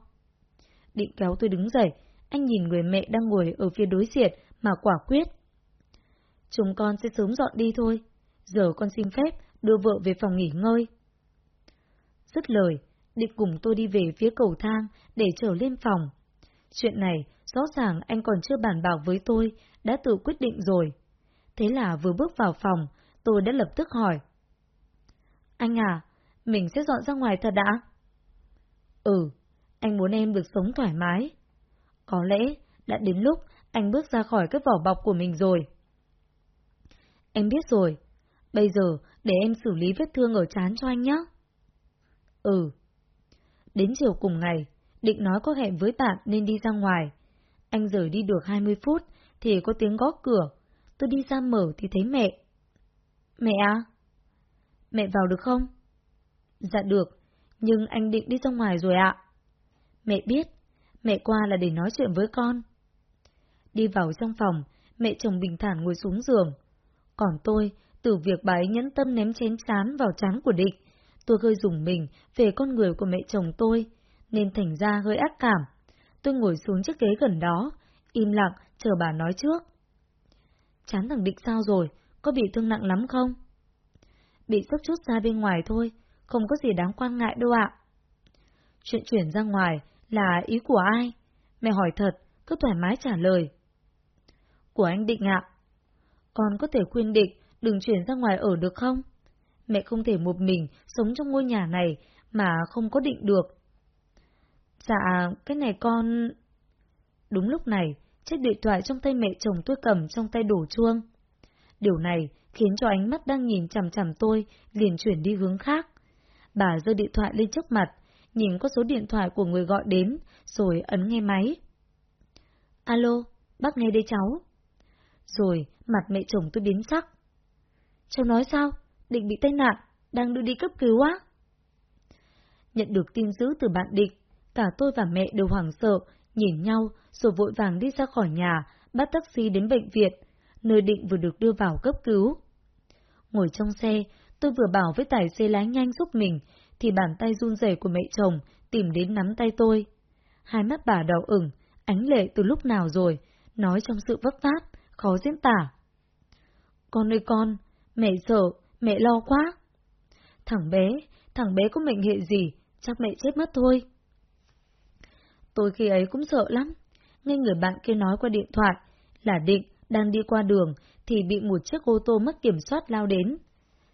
Định kéo tôi đứng dậy, anh nhìn người mẹ đang ngồi ở phía đối diện mà quả quyết. Chúng con sẽ sớm dọn đi thôi, giờ con xin phép đưa vợ về phòng nghỉ ngơi. Dứt lời, định cùng tôi đi về phía cầu thang để trở lên phòng. Chuyện này, rõ ràng anh còn chưa bàn bạc với tôi, đã tự quyết định rồi. Thế là vừa bước vào phòng, tôi đã lập tức hỏi. Anh à, mình sẽ dọn ra ngoài thật đã? Ừ, anh muốn em được sống thoải mái. Có lẽ đã đến lúc anh bước ra khỏi cái vỏ bọc của mình rồi. Em biết rồi, Bây giờ, để em xử lý vết thương ở chán cho anh nhé. Ừ. Đến chiều cùng ngày, định nói có hẹn với bạn nên đi ra ngoài. Anh rời đi được 20 phút, thì có tiếng gõ cửa. Tôi đi ra mở thì thấy mẹ. Mẹ à? Mẹ vào được không? Dạ được, nhưng anh định đi ra ngoài rồi ạ. Mẹ biết, mẹ qua là để nói chuyện với con. Đi vào trong phòng, mẹ chồng bình thản ngồi xuống giường. Còn tôi, từ việc bà ấy nhẫn tâm ném chén chán vào chán của địch, tôi hơi dùng mình về con người của mẹ chồng tôi, nên thành ra hơi ác cảm. Tôi ngồi xuống chiếc ghế gần đó, im lặng chờ bà nói trước. Chán thằng Địch sao rồi, có bị thương nặng lắm không? Bị sốc chút ra bên ngoài thôi, không có gì đáng quan ngại đâu ạ. Chuyện chuyển ra ngoài là ý của ai? Mẹ hỏi thật, cứ thoải mái trả lời. Của anh Định ạ. Con có thể khuyên Định đừng chuyển ra ngoài ở được không? Mẹ không thể một mình sống trong ngôi nhà này mà không có Định được. Dạ, cái này con... Đúng lúc này, chiếc điện thoại trong tay mẹ chồng tôi cầm trong tay đổ chuông. Điều này khiến cho ánh mắt đang nhìn chằm chằm tôi liền chuyển đi hướng khác. Bà giơ điện thoại lên trước mặt, nhìn có số điện thoại của người gọi đến, rồi ấn nghe máy. Alo, bác nghe đây cháu. Rồi, mặt mẹ chồng tôi biến sắc. Cháu nói sao? Định bị tai nạn, đang đưa đi cấp cứu á? Nhận được tin dữ từ bạn Định, cả tôi và mẹ đều hoảng sợ, nhìn nhau rồi vội vàng đi ra khỏi nhà, bắt taxi đến bệnh viện, nơi Định vừa được đưa vào cấp cứu. Ngồi trong xe, tôi vừa bảo với tài xế lái nhanh giúp mình, thì bàn tay run rẩy của mẹ chồng tìm đến nắm tay tôi. Hai mắt bà đỏ ửng, ánh lệ từ lúc nào rồi, nói trong sự vấp váp, khó diễn tả. Con ơi con, mẹ sợ, mẹ lo quá. Thằng bé, thằng bé có mệnh hệ gì, chắc mẹ chết mất thôi. Tôi khi ấy cũng sợ lắm, nghe người bạn kia nói qua điện thoại, là định đang đi qua đường thì bị một chiếc ô tô mất kiểm soát lao đến.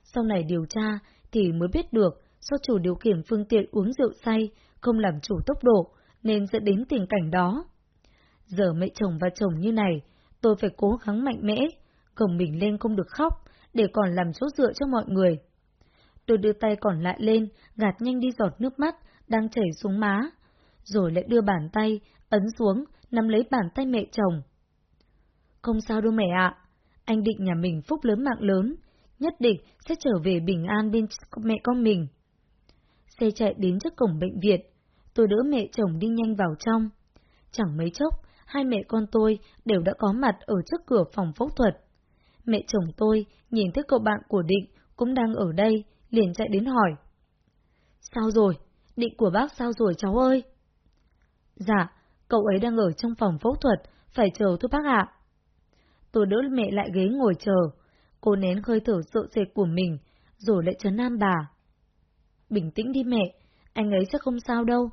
Sau này điều tra thì mới biết được do chủ điều khiển phương tiện uống rượu say, không làm chủ tốc độ, nên dẫn đến tình cảnh đó. Giờ mẹ chồng và chồng như này, tôi phải cố gắng mạnh mẽ, cổng mình lên không được khóc, để còn làm chỗ dựa cho mọi người. Tôi đưa tay còn lại lên, gạt nhanh đi giọt nước mắt, đang chảy xuống má, rồi lại đưa bàn tay, ấn xuống, nắm lấy bàn tay mẹ chồng. Không sao đâu mẹ ạ, anh định nhà mình phúc lớn mạng lớn, nhất định sẽ trở về bình an bên mẹ con mình. Xe chạy đến trước cổng bệnh viện, tôi đỡ mẹ chồng đi nhanh vào trong. Chẳng mấy chốc, hai mẹ con tôi đều đã có mặt ở trước cửa phòng phẫu thuật. Mẹ chồng tôi nhìn thấy cậu bạn của Định cũng đang ở đây, liền chạy đến hỏi. Sao rồi? Định của bác sao rồi cháu ơi? Dạ, cậu ấy đang ở trong phòng phẫu thuật, phải chờ thôi bác ạ. Tôi đỡ mẹ lại ghế ngồi chờ, cô nén hơi thở sợ sệt của mình, rồi lại chấn an bà. Bình tĩnh đi mẹ, anh ấy sẽ không sao đâu.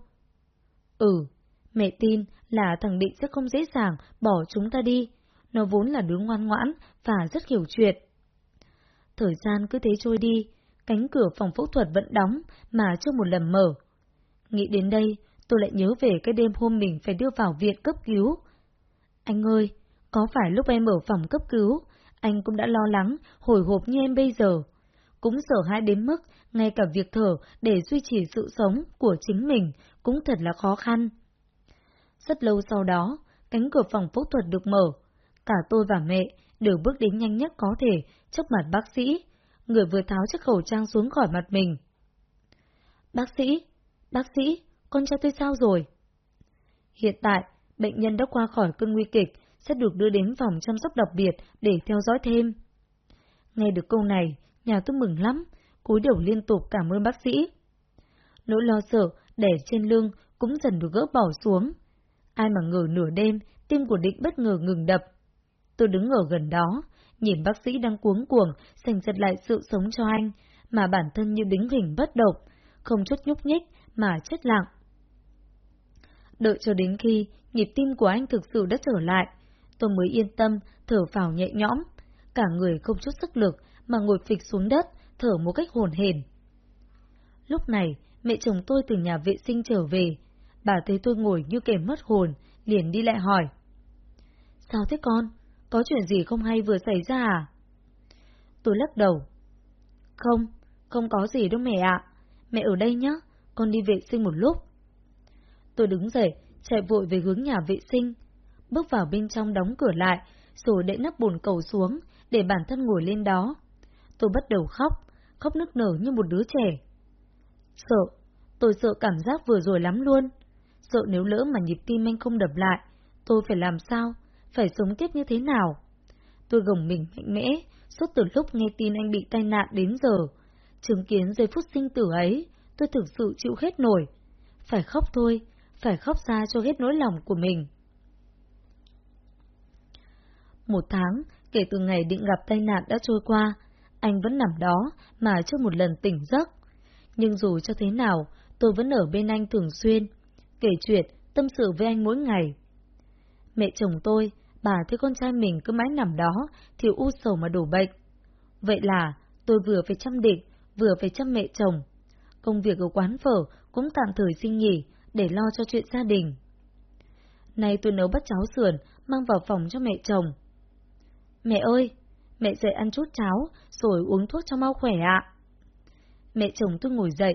Ừ, mẹ tin là thằng Định sẽ không dễ dàng bỏ chúng ta đi, nó vốn là đứa ngoan ngoãn và rất hiểu chuyện. Thời gian cứ thế trôi đi, cánh cửa phòng phẫu thuật vẫn đóng mà chưa một lần mở. Nghĩ đến đây, tôi lại nhớ về cái đêm hôm mình phải đưa vào viện cấp cứu. Anh ơi, có phải lúc em ở phòng cấp cứu, anh cũng đã lo lắng, hồi hộp như em bây giờ. Cũng sợ hãi đến mức, ngay cả việc thở để duy trì sự sống của chính mình cũng thật là khó khăn. Rất lâu sau đó, cánh cửa phòng phẫu thuật được mở. Cả tôi và mẹ đều bước đến nhanh nhất có thể trước mặt bác sĩ, người vừa tháo chiếc khẩu trang xuống khỏi mặt mình. Bác sĩ, bác sĩ, con trai tôi sao rồi? Hiện tại, bệnh nhân đã qua khỏi cơn nguy kịch, sẽ được đưa đến phòng chăm sóc đặc biệt để theo dõi thêm. Nghe được câu này, nhà tôi mừng lắm, cúi đầu liên tục cảm ơn bác sĩ. Nỗi lo sợ đẻ trên lưng cũng dần được gỡ bỏ xuống. Ai mà ngờ nửa đêm, tim của Định bất ngờ ngừng đập. Tôi đứng ở gần đó, nhìn bác sĩ đang cuống cuồng, giành giật lại sự sống cho anh, mà bản thân như đứng hình bất động, không chút nhúc nhích mà chết lặng. Đợi cho đến khi nhịp tim của anh thực sự đã trở lại, tôi mới yên tâm, thở phào nhẹ nhõm. Cả người không chút sức lực mà ngồi phịch xuống đất, thở một cách hồn hển. Lúc này, mẹ chồng tôi từ nhà vệ sinh trở về. Bà thấy tôi ngồi như kẻ mất hồn, liền đi lại hỏi. Sao thế con? Có chuyện gì không hay vừa xảy ra à? Tôi lắc đầu. Không, không có gì đâu mẹ ạ. Mẹ ở đây nhé, con đi vệ sinh một lúc. Tôi đứng dậy, chạy vội về hướng nhà vệ sinh. Bước vào bên trong đóng cửa lại, rồi đậy nắp bồn cầu xuống, để bản thân ngồi lên đó. Tôi bắt đầu khóc, khóc nức nở như một đứa trẻ. Sợ, tôi sợ cảm giác vừa rồi lắm luôn. Sợ nếu lỡ mà nhịp tim anh không đập lại, tôi phải làm sao, phải sống tiếp như thế nào? Tôi gồng mình mạnh mẽ, suốt từ lúc nghe tin anh bị tai nạn đến giờ. Chứng kiến giây phút sinh tử ấy, tôi thực sự chịu hết nổi. Phải khóc thôi, phải khóc ra cho hết nỗi lòng của mình. Một tháng, kể từ ngày định gặp tai nạn đã trôi qua, anh vẫn nằm đó mà chưa một lần tỉnh giấc. Nhưng dù cho thế nào, tôi vẫn ở bên anh thường xuyên, kể chuyện, tâm sự với anh mỗi ngày. Mẹ chồng tôi, bà thấy con trai mình cứ mãi nằm đó, thì u sầu mà đổ bệnh. Vậy là tôi vừa phải chăm địch, vừa phải chăm mẹ chồng. Công việc ở quán phở cũng tạm thời xin nghỉ để lo cho chuyện gia đình. Nay tôi nấu bát cháo sườn, mang vào phòng cho mẹ chồng. Mẹ ơi, mẹ dậy ăn chút cháo, rồi uống thuốc cho mau khỏe ạ. Mẹ chồng tôi ngồi dậy,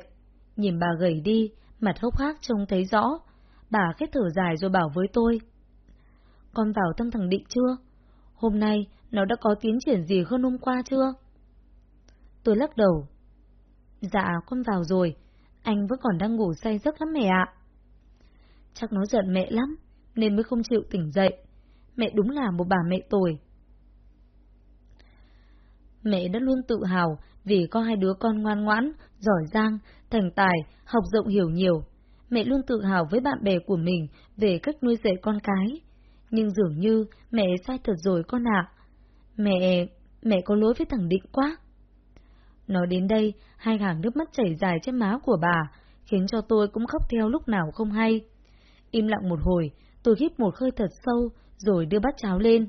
nhìn bà gầy đi, mặt hốc hác trông thấy rõ. Bà khét thở dài rồi bảo với tôi. Con vào tâm thần Định chưa? Hôm nay nó đã có tiến triển gì hơn hôm qua chưa? Tôi lắc đầu. Dạ, con vào rồi. Anh vẫn còn đang ngủ say giấc lắm mẹ ạ. Chắc nó giận mẹ lắm, nên mới không chịu tỉnh dậy. Mẹ đúng là một bà mẹ tồi. Mẹ đã luôn tự hào vì có hai đứa con ngoan ngoãn, giỏi giang, thành tài, học rộng hiểu nhiều. Mẹ luôn tự hào với bạn bè của mình về cách nuôi dạy con cái. Nhưng dường như mẹ sai thật rồi con ạ. Mẹ... mẹ có lỗi với thằng Định quá. Nói đến đây, hai hàng nước mắt chảy dài trên má của bà, khiến cho tôi cũng khóc theo lúc nào không hay. Im lặng một hồi, tôi hít một hơi thật sâu, rồi đưa bát cháo lên.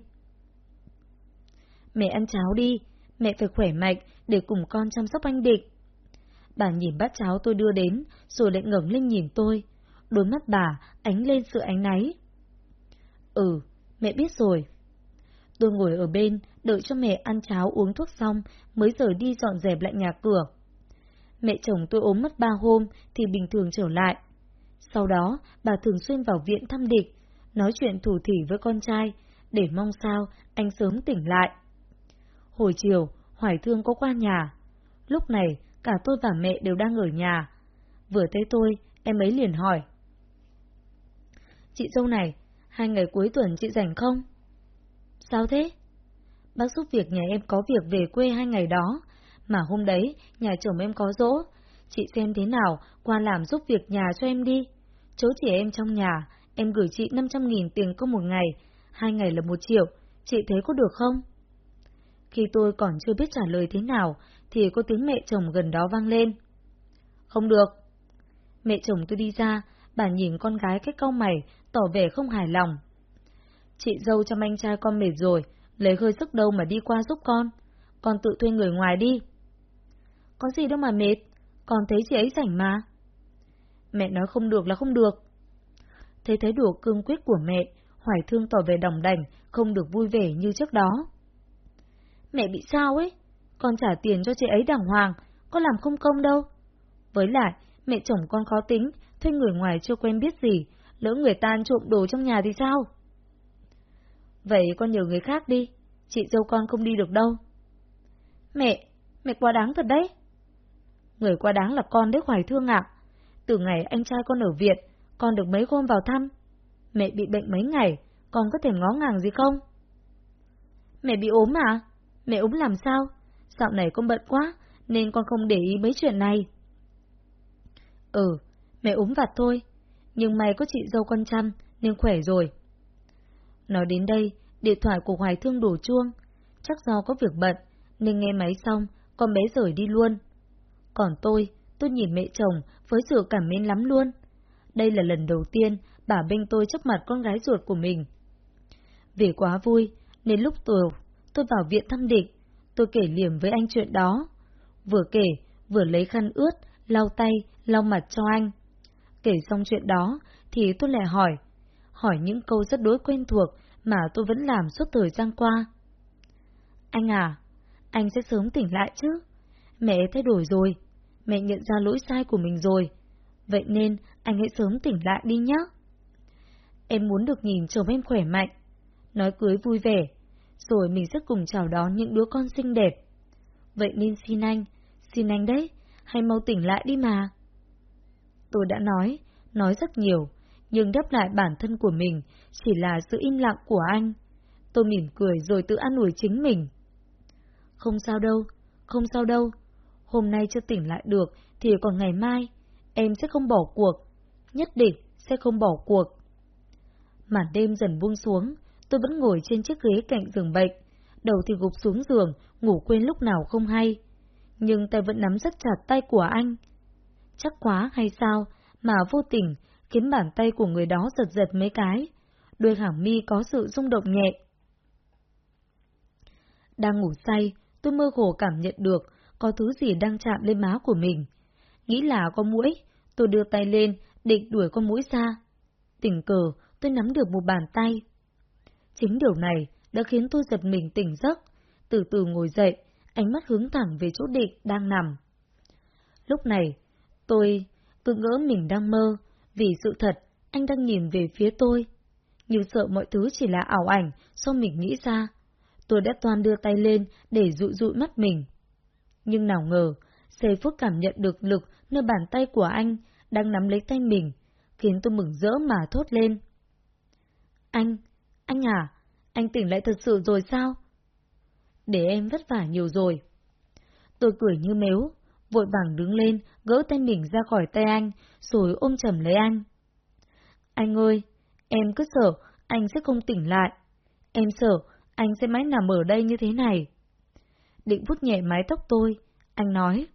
Mẹ ăn cháo đi, mẹ phải khỏe mạnh để cùng con chăm sóc anh Định. Bà nhìn bát cháo tôi đưa đến, rồi lại ngẩng lên nhìn tôi. Đôi mắt bà ánh lên sự ánh náy. Ừ, mẹ biết rồi. Tôi ngồi ở bên, đợi cho mẹ ăn cháo uống thuốc xong, mới rời đi dọn dẹp lại nhà cửa. Mẹ chồng tôi ốm mất ba hôm thì bình thường trở lại. Sau đó, bà thường xuyên vào viện thăm địch, nói chuyện thủ thỉ với con trai, để mong sao anh sớm tỉnh lại. Hồi chiều, Hoài Thương có qua nhà. Lúc này, cả tôi và mẹ đều đang ở nhà. Vừa thấy tôi, em ấy liền hỏi. Chị dâu này, hai ngày cuối tuần chị rảnh không? Sao thế? Bác giúp việc nhà em có việc về quê hai ngày đó, mà hôm đấy nhà chồng em có dỗ. Chị xem thế nào, qua làm giúp việc nhà cho em đi. Chỗ chị em trong nhà, em gửi chị 500.000 tiền công một ngày, hai ngày là một triệu, chị thấy có được không? Khi tôi còn chưa biết trả lời thế nào, thì có tiếng mẹ chồng gần đó vang lên. Không được. Mẹ chồng tôi đi ra, bà nhìn con gái cách cau mày, tỏ vẻ không hài lòng. Chị dâu chăm anh trai con mệt rồi, lấy hơi sức đâu mà đi qua giúp con. Con tự thuê người ngoài đi. Có gì đâu mà mệt, con thấy chị ấy rảnh mà. Mẹ nói không được là không được. Thấy thái độ cương quyết của mẹ, Hoài Thương tỏ vẻ đồng đành, không được vui vẻ như trước đó. Mẹ bị sao ấy? Con trả tiền cho chị ấy đàng hoàng, con làm không công đâu. Với lại, mẹ chồng con khó tính, thuê người ngoài chưa quen biết gì, lỡ người ta ăn trộm đồ trong nhà thì sao? Vậy con nhờ người khác đi, chị dâu con không đi được đâu. Mẹ, mẹ quá đáng thật đấy. Người quá đáng là con đấy Hoài Thương ạ. Từ ngày anh trai con ở viện, con được mấy hôm vào thăm. Mẹ bị bệnh mấy ngày, con có thể ngó ngàng gì không? Mẹ bị ốm à? Mẹ úng làm sao? Dạo này con bận quá, nên con không để ý mấy chuyện này. Ừ, mẹ úng vặt thôi, nhưng may có chị dâu con chăm, nên khỏe rồi. Nói đến đây, điện thoại của Hoài Thương đổ chuông. Chắc do có việc bận, nên nghe máy xong, con bé rời đi luôn. Còn tôi, tôi nhìn mẹ chồng với sự cảm mến lắm luôn. Đây là lần đầu tiên bà bên tôi chấp mặt con gái ruột của mình. Vì quá vui, nên lúc tôi, tôi vào viện thăm địch, tôi kể liềm với anh chuyện đó. Vừa kể, vừa lấy khăn ướt, lau tay, lau mặt cho anh. Kể xong chuyện đó, thì tôi lại hỏi. Hỏi những câu rất đối quen thuộc mà tôi vẫn làm suốt thời gian qua. Anh à, anh sẽ sớm tỉnh lại chứ? mẹ thay đổi rồi, mẹ nhận ra lỗi sai của mình rồi. Vậy nên anh hãy sớm tỉnh lại đi nhé. Em muốn được nhìn chồng em khỏe mạnh, nói cưới vui vẻ, rồi mình sẽ cùng chào đón những đứa con xinh đẹp. Vậy nên xin anh, xin anh đấy, hãy mau tỉnh lại đi mà. Tôi đã nói, nói rất nhiều, nhưng đáp lại bản thân của mình chỉ là sự im lặng của anh. Tôi mỉm cười rồi tự an ủi chính mình. Không sao đâu, không sao đâu. Hôm nay chưa tỉnh lại được thì còn ngày mai, em sẽ không bỏ cuộc. Nhất định sẽ không bỏ cuộc. Màn đêm dần buông xuống, tôi vẫn ngồi trên chiếc ghế cạnh giường bệnh. Đầu thì gục xuống giường, ngủ quên lúc nào không hay. Nhưng tay vẫn nắm rất chặt tay của anh. Chắc quá hay sao, mà vô tình khiến bàn tay của người đó giật giật mấy cái. Đôi hàng mi có sự rung động nhẹ. Đang ngủ say, tôi mơ hồ cảm nhận được có thứ gì đang chạm lên má của mình. Nghĩ là có mũi, tôi đưa tay lên, định đuổi con mũi ra. Tình cờ, tôi nắm được một bàn tay. Chính điều này đã khiến tôi giật mình tỉnh giấc, từ từ ngồi dậy, ánh mắt hướng thẳng về chỗ định đang nằm. Lúc này, tôi cứ ngỡ mình đang mơ, vì sự thật, anh đang nhìn về phía tôi. Như sợ mọi thứ chỉ là ảo ảnh do mình nghĩ ra. Tôi đã toàn đưa tay lên để dụ dụi mắt mình. Nhưng nào ngờ, giây phút cảm nhận được lực nơi bàn tay của anh đang nắm lấy tay mình, khiến tôi mừng rỡ mà thốt lên. Anh, anh à, anh tỉnh lại thật sự rồi sao? Để em vất vả nhiều rồi. Tôi cười như mếu, vội vàng đứng lên, gỡ tay mình ra khỏi tay anh, rồi ôm chầm lấy anh. Anh ơi, em cứ sợ anh sẽ không tỉnh lại. Em sợ anh sẽ mãi nằm ở đây như thế này. Định vuốt nhẹ mái tóc tôi, anh nói.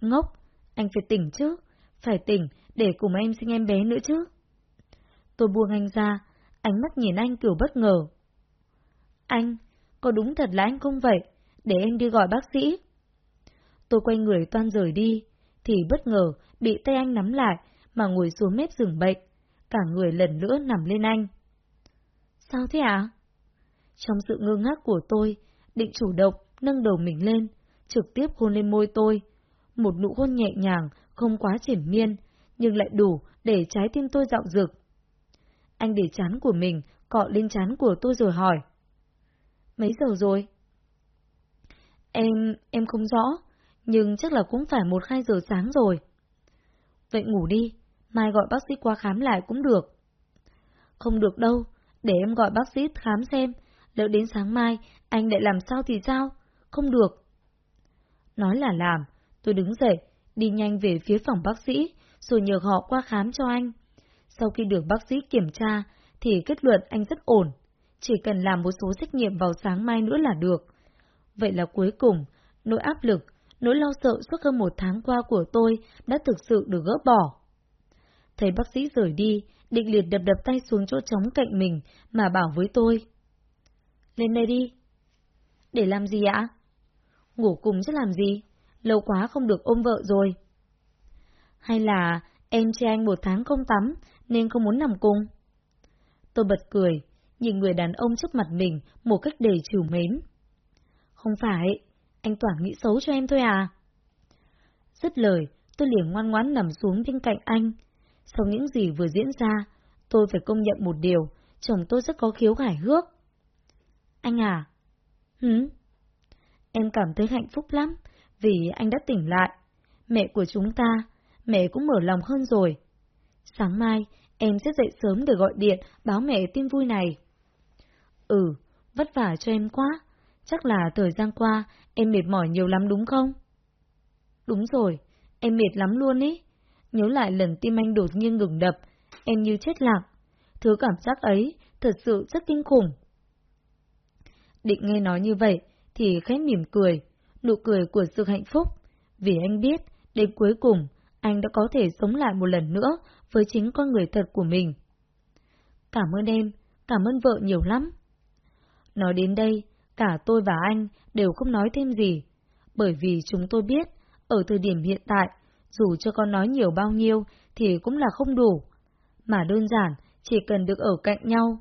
Ngốc, anh phải tỉnh chứ, phải tỉnh để cùng em sinh em bé nữa chứ. Tôi buông anh ra, ánh mắt nhìn anh kiểu bất ngờ. Anh, có đúng thật là anh không vậy? Để em đi gọi bác sĩ. Tôi quay người toan rời đi, thì bất ngờ bị tay anh nắm lại mà ngồi xuống mép giường bệnh, cả người lần nữa nằm lên anh. Sao thế ạ? Trong sự ngơ ngác của tôi, định chủ động nâng đầu mình lên, trực tiếp hôn lên môi tôi. Một nụ hôn nhẹ nhàng, không quá triển miên, nhưng lại đủ để trái tim tôi dạo dực. Anh để chán của mình cọ lên chán của tôi rồi hỏi. Mấy giờ rồi? Em, em không rõ, nhưng chắc là cũng phải một hai giờ sáng rồi. Vậy ngủ đi, mai gọi bác sĩ qua khám lại cũng được. Không được đâu, để em gọi bác sĩ khám xem, lỡ đến sáng mai anh lại làm sao thì sao? Không được. Nói là làm, tôi đứng dậy, đi nhanh về phía phòng bác sĩ, rồi nhờ họ qua khám cho anh. Sau khi được bác sĩ kiểm tra, thì kết luận anh rất ổn, chỉ cần làm một số xét nghiệm vào sáng mai nữa là được. Vậy là cuối cùng, nỗi áp lực nỗi lo sợ suốt hơn một tháng qua của tôi đã thực sự được gỡ bỏ. Thấy bác sĩ rời đi, định liệt đập đập tay xuống chỗ trống cạnh mình mà bảo với tôi. Lên đây đi. Để làm gì ạ? Ngủ cùng chứ làm gì? Lâu quá không được ôm vợ rồi. Hay là em che anh một tháng không tắm nên không muốn nằm cùng? Tôi bật cười, nhìn người đàn ông trước mặt mình một cách đầy trìu mến. Không phải, anh Toản nghĩ xấu cho em thôi à? Dứt lời, tôi liền ngoan ngoãn nằm xuống bên cạnh anh. Sau những gì vừa diễn ra, tôi phải công nhận một điều, chồng tôi rất có khiếu hài hước. Anh à? Hứ? Em cảm thấy hạnh phúc lắm, vì anh đã tỉnh lại. Mẹ của chúng ta, mẹ cũng mở lòng hơn rồi. Sáng mai, em sẽ dậy sớm để gọi điện báo mẹ tin vui này. Ừ, vất vả cho em quá. Chắc là thời gian qua em mệt mỏi nhiều lắm đúng không? Đúng rồi, em mệt lắm luôn ý. Nhớ lại lần tim anh đột nhiên ngừng đập, em như chết lặng. Thứ cảm giác ấy thật sự rất kinh khủng. Định nghe nói như vậy, thì khẽ mỉm cười, nụ cười của sự hạnh phúc, vì anh biết, đến cuối cùng, anh đã có thể sống lại một lần nữa với chính con người thật của mình. Cảm ơn em, cảm ơn vợ nhiều lắm. Nói đến đây, Cả tôi và anh đều không nói thêm gì, bởi vì chúng tôi biết, ở thời điểm hiện tại, dù cho con nói nhiều bao nhiêu thì cũng là không đủ. Mà đơn giản, chỉ cần được ở cạnh nhau,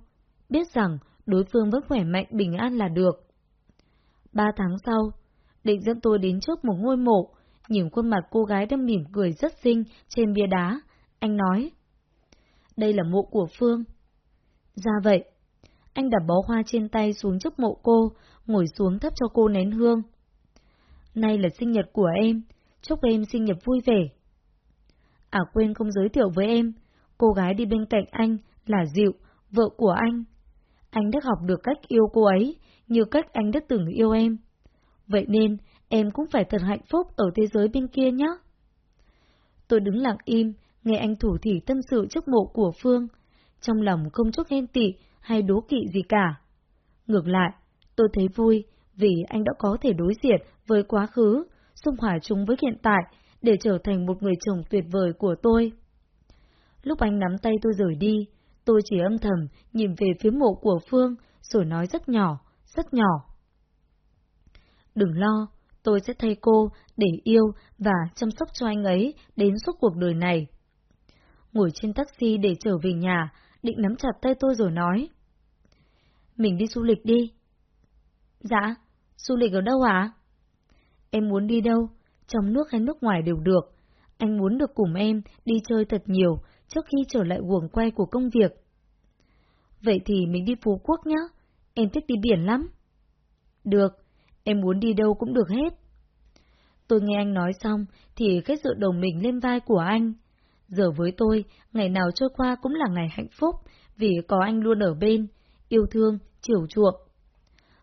biết rằng đối phương vẫn khỏe mạnh bình an là được. Ba tháng sau, định dẫn tôi đến trước một ngôi mộ, nhìn khuôn mặt cô gái đang mỉm cười rất xinh trên bia đá. Anh nói, đây là mộ của Phương. Ra vậy, anh đặt bó hoa trên tay xuống trước mộ cô, ngồi xuống thắp cho cô nén hương. Nay là sinh nhật của em, chúc em sinh nhật vui vẻ. À quên không giới thiệu với em, cô gái đi bên cạnh anh là Diệu, vợ của anh. Anh đã học được cách yêu cô ấy, như cách anh đã từng yêu em. Vậy nên, em cũng phải thật hạnh phúc ở thế giới bên kia nhé. Tôi đứng lặng im, nghe anh thủ thỉ tâm sự trước mộ của Phương, trong lòng không chút ghen tị hay đố kỵ gì cả. Ngược lại, tôi thấy vui vì anh đã có thể đối diện với quá khứ, xung hòa chúng với hiện tại để trở thành một người chồng tuyệt vời của tôi. Lúc anh nắm tay tôi rời đi, tôi chỉ âm thầm nhìn về phía mộ của Phương rồi nói rất nhỏ, rất nhỏ. Đừng lo, tôi sẽ thay cô để yêu và chăm sóc cho anh ấy đến suốt cuộc đời này. Ngồi trên taxi để trở về nhà, định nắm chặt tay tôi rồi nói. Mình đi du lịch đi. Dạ, du lịch ở đâu ạ? Em muốn đi đâu? Trong nước hay nước ngoài đều được. Anh muốn được cùng em đi chơi thật nhiều trước khi trở lại guồng quay của công việc. Vậy thì mình đi Phú Quốc nhé, em thích đi biển lắm. Được, em muốn đi đâu cũng được hết. Tôi nghe anh nói xong thì khét dựa đầu mình lên vai của anh. Giờ với tôi, ngày nào trôi qua cũng là ngày hạnh phúc vì có anh luôn ở bên, yêu thương, chiều chuộng.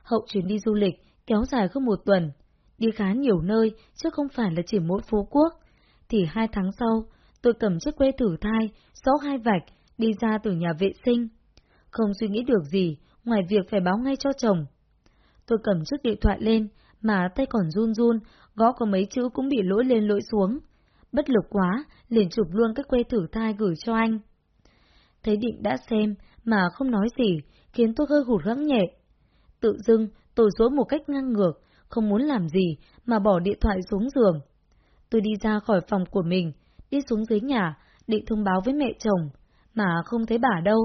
Hậu chuyến đi du lịch kéo dài hơn một tuần, đi khá nhiều nơi chứ không phải là chỉ mỗi Phú Quốc. Thì hai tháng sau, tôi cầm chiếc que thử thai, xó hai vạch, đi ra từ nhà vệ sinh. Không suy nghĩ được gì, ngoài việc phải báo ngay cho chồng. Tôi cầm chiếc điện thoại lên, mà tay còn run run, gõ có mấy chữ cũng bị lỗi lên lỗi xuống. Bất lực quá, liền chụp luôn cái que thử thai gửi cho anh. Thấy định đã xem, mà không nói gì, khiến tôi hơi hụt hẫng nhẹ. Tự dưng, tôi dối một cách ngang ngược, không muốn làm gì, mà bỏ điện thoại xuống giường. Tôi đi ra khỏi phòng của mình, đi xuống dưới nhà, định thông báo với mẹ chồng, mà không thấy bà đâu.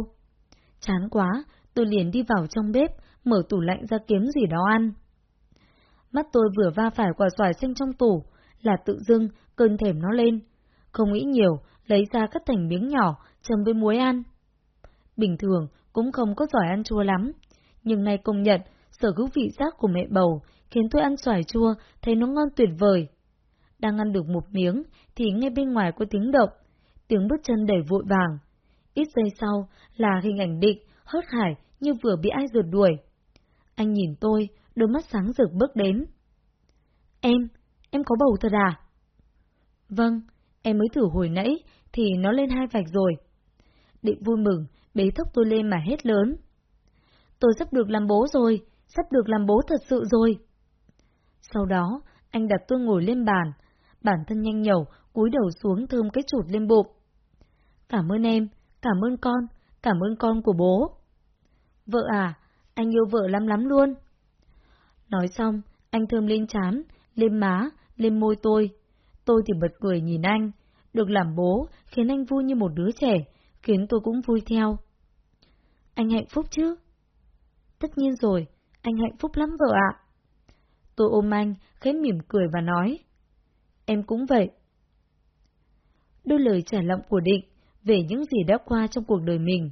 Chán quá, tôi liền đi vào trong bếp, mở tủ lạnh ra kiếm gì đó ăn. Mắt tôi vừa va phải quả xoài xanh trong tủ, là tự dưng cơn thèm nó lên. Không nghĩ nhiều, lấy ra cắt thành miếng nhỏ, chấm với muối ăn. Bình thường cũng không có giỏi ăn chua lắm, nhưng nay công nhận sở hữu vị giác của mẹ bầu khiến tôi ăn xoài chua thấy nó ngon tuyệt vời. Đang ăn được một miếng thì nghe bên ngoài có tiếng động, tiếng bước chân đẩy vội vàng. Ít giây sau là hình ảnh định, hớt hải như vừa bị ai rượt đuổi. Anh nhìn tôi, đôi mắt sáng rực bước đến. Em, em có bầu thật à? Vâng, em mới thử hồi nãy, thì nó lên hai vạch rồi. Định vui mừng, bế thốc tôi lên mà hết lớn. Tôi sắp được làm bố rồi, sắp được làm bố thật sự rồi. Sau đó, anh đặt tôi ngồi lên bàn, bản thân nhanh nhẩu, cúi đầu xuống thơm cái chụt lên bụng. Cảm ơn em, cảm ơn con, cảm ơn con của bố. Vợ à, anh yêu vợ lắm lắm luôn. Nói xong, anh thơm lên chán, lên má, lên môi tôi. Tôi thì bật cười nhìn anh. Được làm bố khiến anh vui như một đứa trẻ, khiến tôi cũng vui theo. Anh hạnh phúc chứ? Tất nhiên rồi, anh hạnh phúc lắm vợ ạ. Tôi ôm anh, khẽ mỉm cười và nói. Em cũng vậy. Đôi lời trả lọng của Định về những gì đã qua trong cuộc đời mình.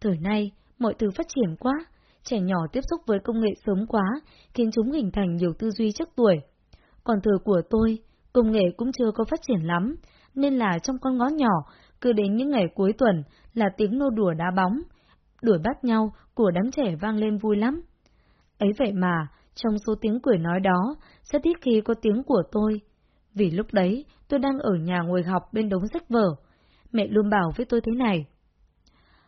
Thời nay, mọi thứ phát triển quá, trẻ nhỏ tiếp xúc với công nghệ sớm quá, khiến chúng hình thành nhiều tư duy trước tuổi. Còn thời của tôi, công nghệ cũng chưa có phát triển lắm, nên là trong con ngõ nhỏ, cứ đến những ngày cuối tuần là tiếng nô đùa đá bóng, đuổi bắt nhau của đám trẻ vang lên vui lắm. Ấy vậy mà, trong số tiếng cười nói đó, rất ít khi có tiếng của tôi. Vì lúc đấy, tôi đang ở nhà ngồi học bên đống sách vở. Mẹ luôn bảo với tôi thế này.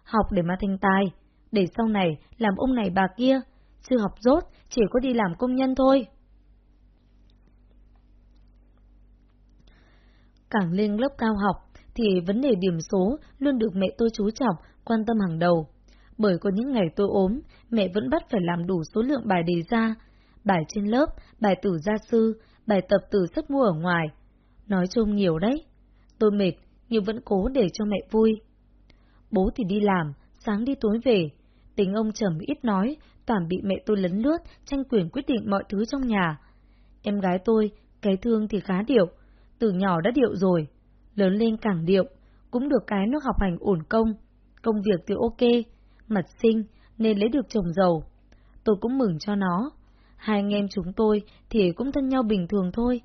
Học để mà thành tài, để sau này làm ông này bà kia, chưa học rốt, chỉ có đi làm công nhân thôi. Càng lên lớp cao học, thì vấn đề điểm số luôn được mẹ tôi chú trọng, quan tâm hàng đầu. Bởi có những ngày tôi ốm, mẹ vẫn bắt phải làm đủ số lượng bài đề ra, bài trên lớp, bài tử gia sư, bài tập từ sách mua ở ngoài. Nói chung nhiều đấy. Tôi mệt, nhưng vẫn cố để cho mẹ vui. Bố thì đi làm, sáng đi tối về. Tính ông trầm ít nói, toàn bị mẹ tôi lấn lướt, tranh quyền quyết định mọi thứ trong nhà. Em gái tôi, cái thương thì khá điệu, từ nhỏ đã điệu rồi, lớn lên càng điệu, cũng được cái nó học hành ổn công, công việc thì ok, mặt sinh nên lấy được chồng giàu. Tôi cũng mừng cho nó. Hai anh em chúng tôi thì cũng thân nhau bình thường thôi,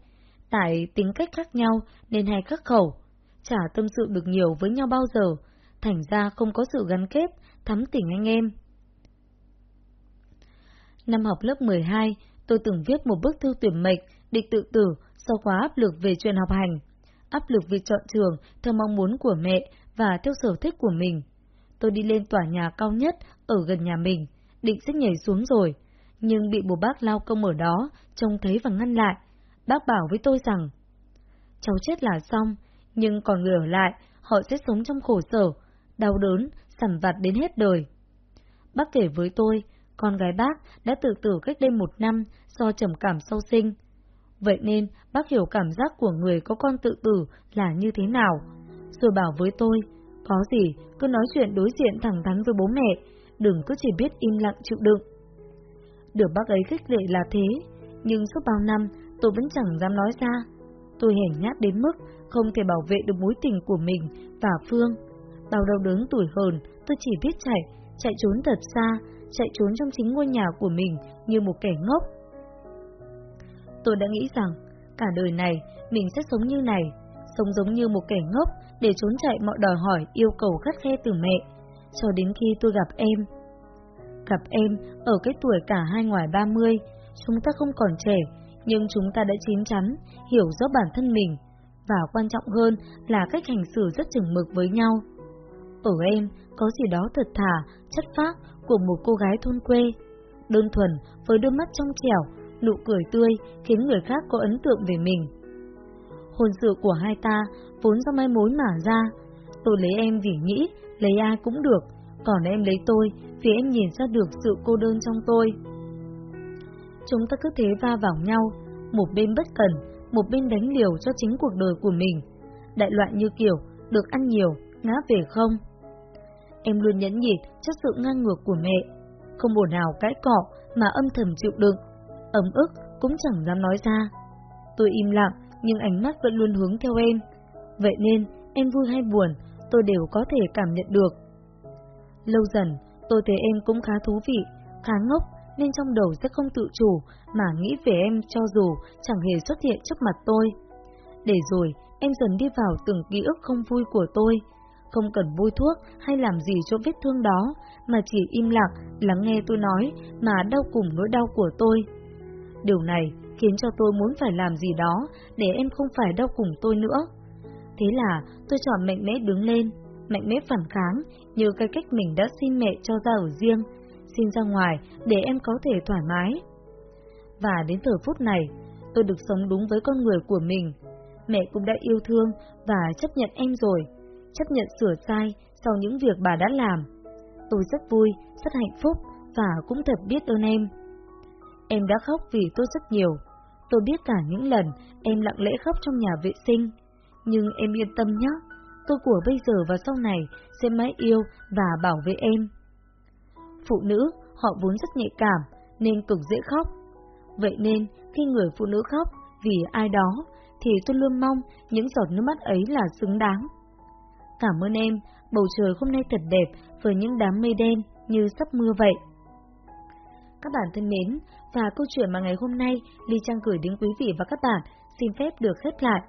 tại tính cách khác nhau nên hay khắc khẩu, chả tâm sự được nhiều với nhau bao giờ, thành ra không có sự gắn kết, thắm tình anh em. Năm học lớp 12, tôi từng viết một bức thư tuyển mệnh, định tự tử sau quá áp lực về chuyện học hành, áp lực việc chọn trường theo mong muốn của mẹ và theo sở thích của mình. Tôi đi lên tòa nhà cao nhất ở gần nhà mình, định sẽ nhảy xuống rồi, nhưng bị bố bác lao công ở đó trông thấy và ngăn lại. Bác bảo với tôi rằng, cháu chết là xong, nhưng còn người ở lại, họ sẽ sống trong khổ sở, đau đớn, sẵn vặt đến hết đời. Bác kể với tôi, con gái bác đã tự tử cách đây một năm do trầm cảm sâu sinh. Vậy nên bác hiểu cảm giác của người có con tự tử là như thế nào. Rồi bảo với tôi, có gì cứ nói chuyện đối diện thẳng thắn với bố mẹ, đừng cứ chỉ biết im lặng chịu đựng. Được bác ấy khích lệ là thế, nhưng suốt bao năm tôi vẫn chẳng dám nói ra. Tôi hèn nhát đến mức không thể bảo vệ được mối tình của mình và Phương. Bao đau đớn tuổi hờn, tôi chỉ biết chạy, chạy trốn thật xa, chạy trốn trong chính ngôi nhà của mình như một kẻ ngốc. Tôi đã nghĩ rằng, cả đời này mình sẽ sống như này, sống giống như một kẻ ngốc để trốn chạy mọi đòi hỏi yêu cầu khắt khe từ mẹ, cho đến khi tôi gặp em. Gặp em ở cái tuổi cả hai ngoài 30, chúng ta không còn trẻ, nhưng chúng ta đã chín chắn, hiểu rõ bản thân mình, và quan trọng hơn là cách hành xử rất chừng mực với nhau. Ở em có gì đó thật thà, chất phác của một cô gái thôn quê, đơn thuần với đôi mắt trong trẻo, nụ cười tươi khiến người khác có ấn tượng về mình. Hôn sự của hai ta vốn do mai mối mà ra, tôi lấy em vì nghĩ lấy ai cũng được, còn em lấy tôi vì em nhìn ra được sự cô đơn trong tôi. Chúng ta cứ thế va vào nhau, một bên bất cẩn, một bên đánh liều cho chính cuộc đời của mình. Đại loại như kiểu, được ăn nhiều, ngã về không. Em luôn nhẫn nhịn trước sự ngang ngược của mẹ, không ổn nào cãi cọ mà âm thầm chịu đựng, ấm ức cũng chẳng dám nói ra. Tôi im lặng nhưng ánh mắt vẫn luôn hướng theo em. Vậy nên, em vui hay buồn, tôi đều có thể cảm nhận được. Lâu dần, tôi thấy em cũng khá thú vị, khá ngốc, nên trong đầu sẽ không tự chủ mà nghĩ về em cho dù chẳng hề xuất hiện trước mặt tôi. Để rồi, em dần đi vào từng ký ức không vui của tôi, không cần bôi thuốc hay làm gì cho vết thương đó, mà chỉ im lặng lắng nghe tôi nói mà đau cùng nỗi đau của tôi. Điều này khiến cho tôi muốn phải làm gì đó để em không phải đau cùng tôi nữa. Thế là tôi chọn mạnh mẽ đứng lên, mạnh mẽ phản kháng như cái cách mình đã xin mẹ cho ra ở riêng, xin ra ngoài để em có thể thoải mái. Và đến giờ phút này, tôi được sống đúng với con người của mình. Mẹ cũng đã yêu thương và chấp nhận em rồi, chấp nhận sửa sai sau những việc bà đã làm. Tôi rất vui, rất hạnh phúc và cũng thật biết ơn em. Em đã khóc vì tôi rất nhiều. Tôi biết cả những lần em lặng lẽ khóc trong nhà vệ sinh. Nhưng em yên tâm nhé, tôi của bây giờ và sau này sẽ mãi yêu và bảo vệ em. Phụ nữ, họ vốn rất nhạy cảm, nên cực dễ khóc. Vậy nên, khi người phụ nữ khóc vì ai đó, thì tôi luôn mong những giọt nước mắt ấy là xứng đáng. Cảm ơn em, bầu trời hôm nay thật đẹp với những đám mây đen như sắp mưa vậy. Các bạn thân mến, và câu chuyện mà ngày hôm nay Ly Trang gửi đến quý vị và các bạn xin phép được khép lại.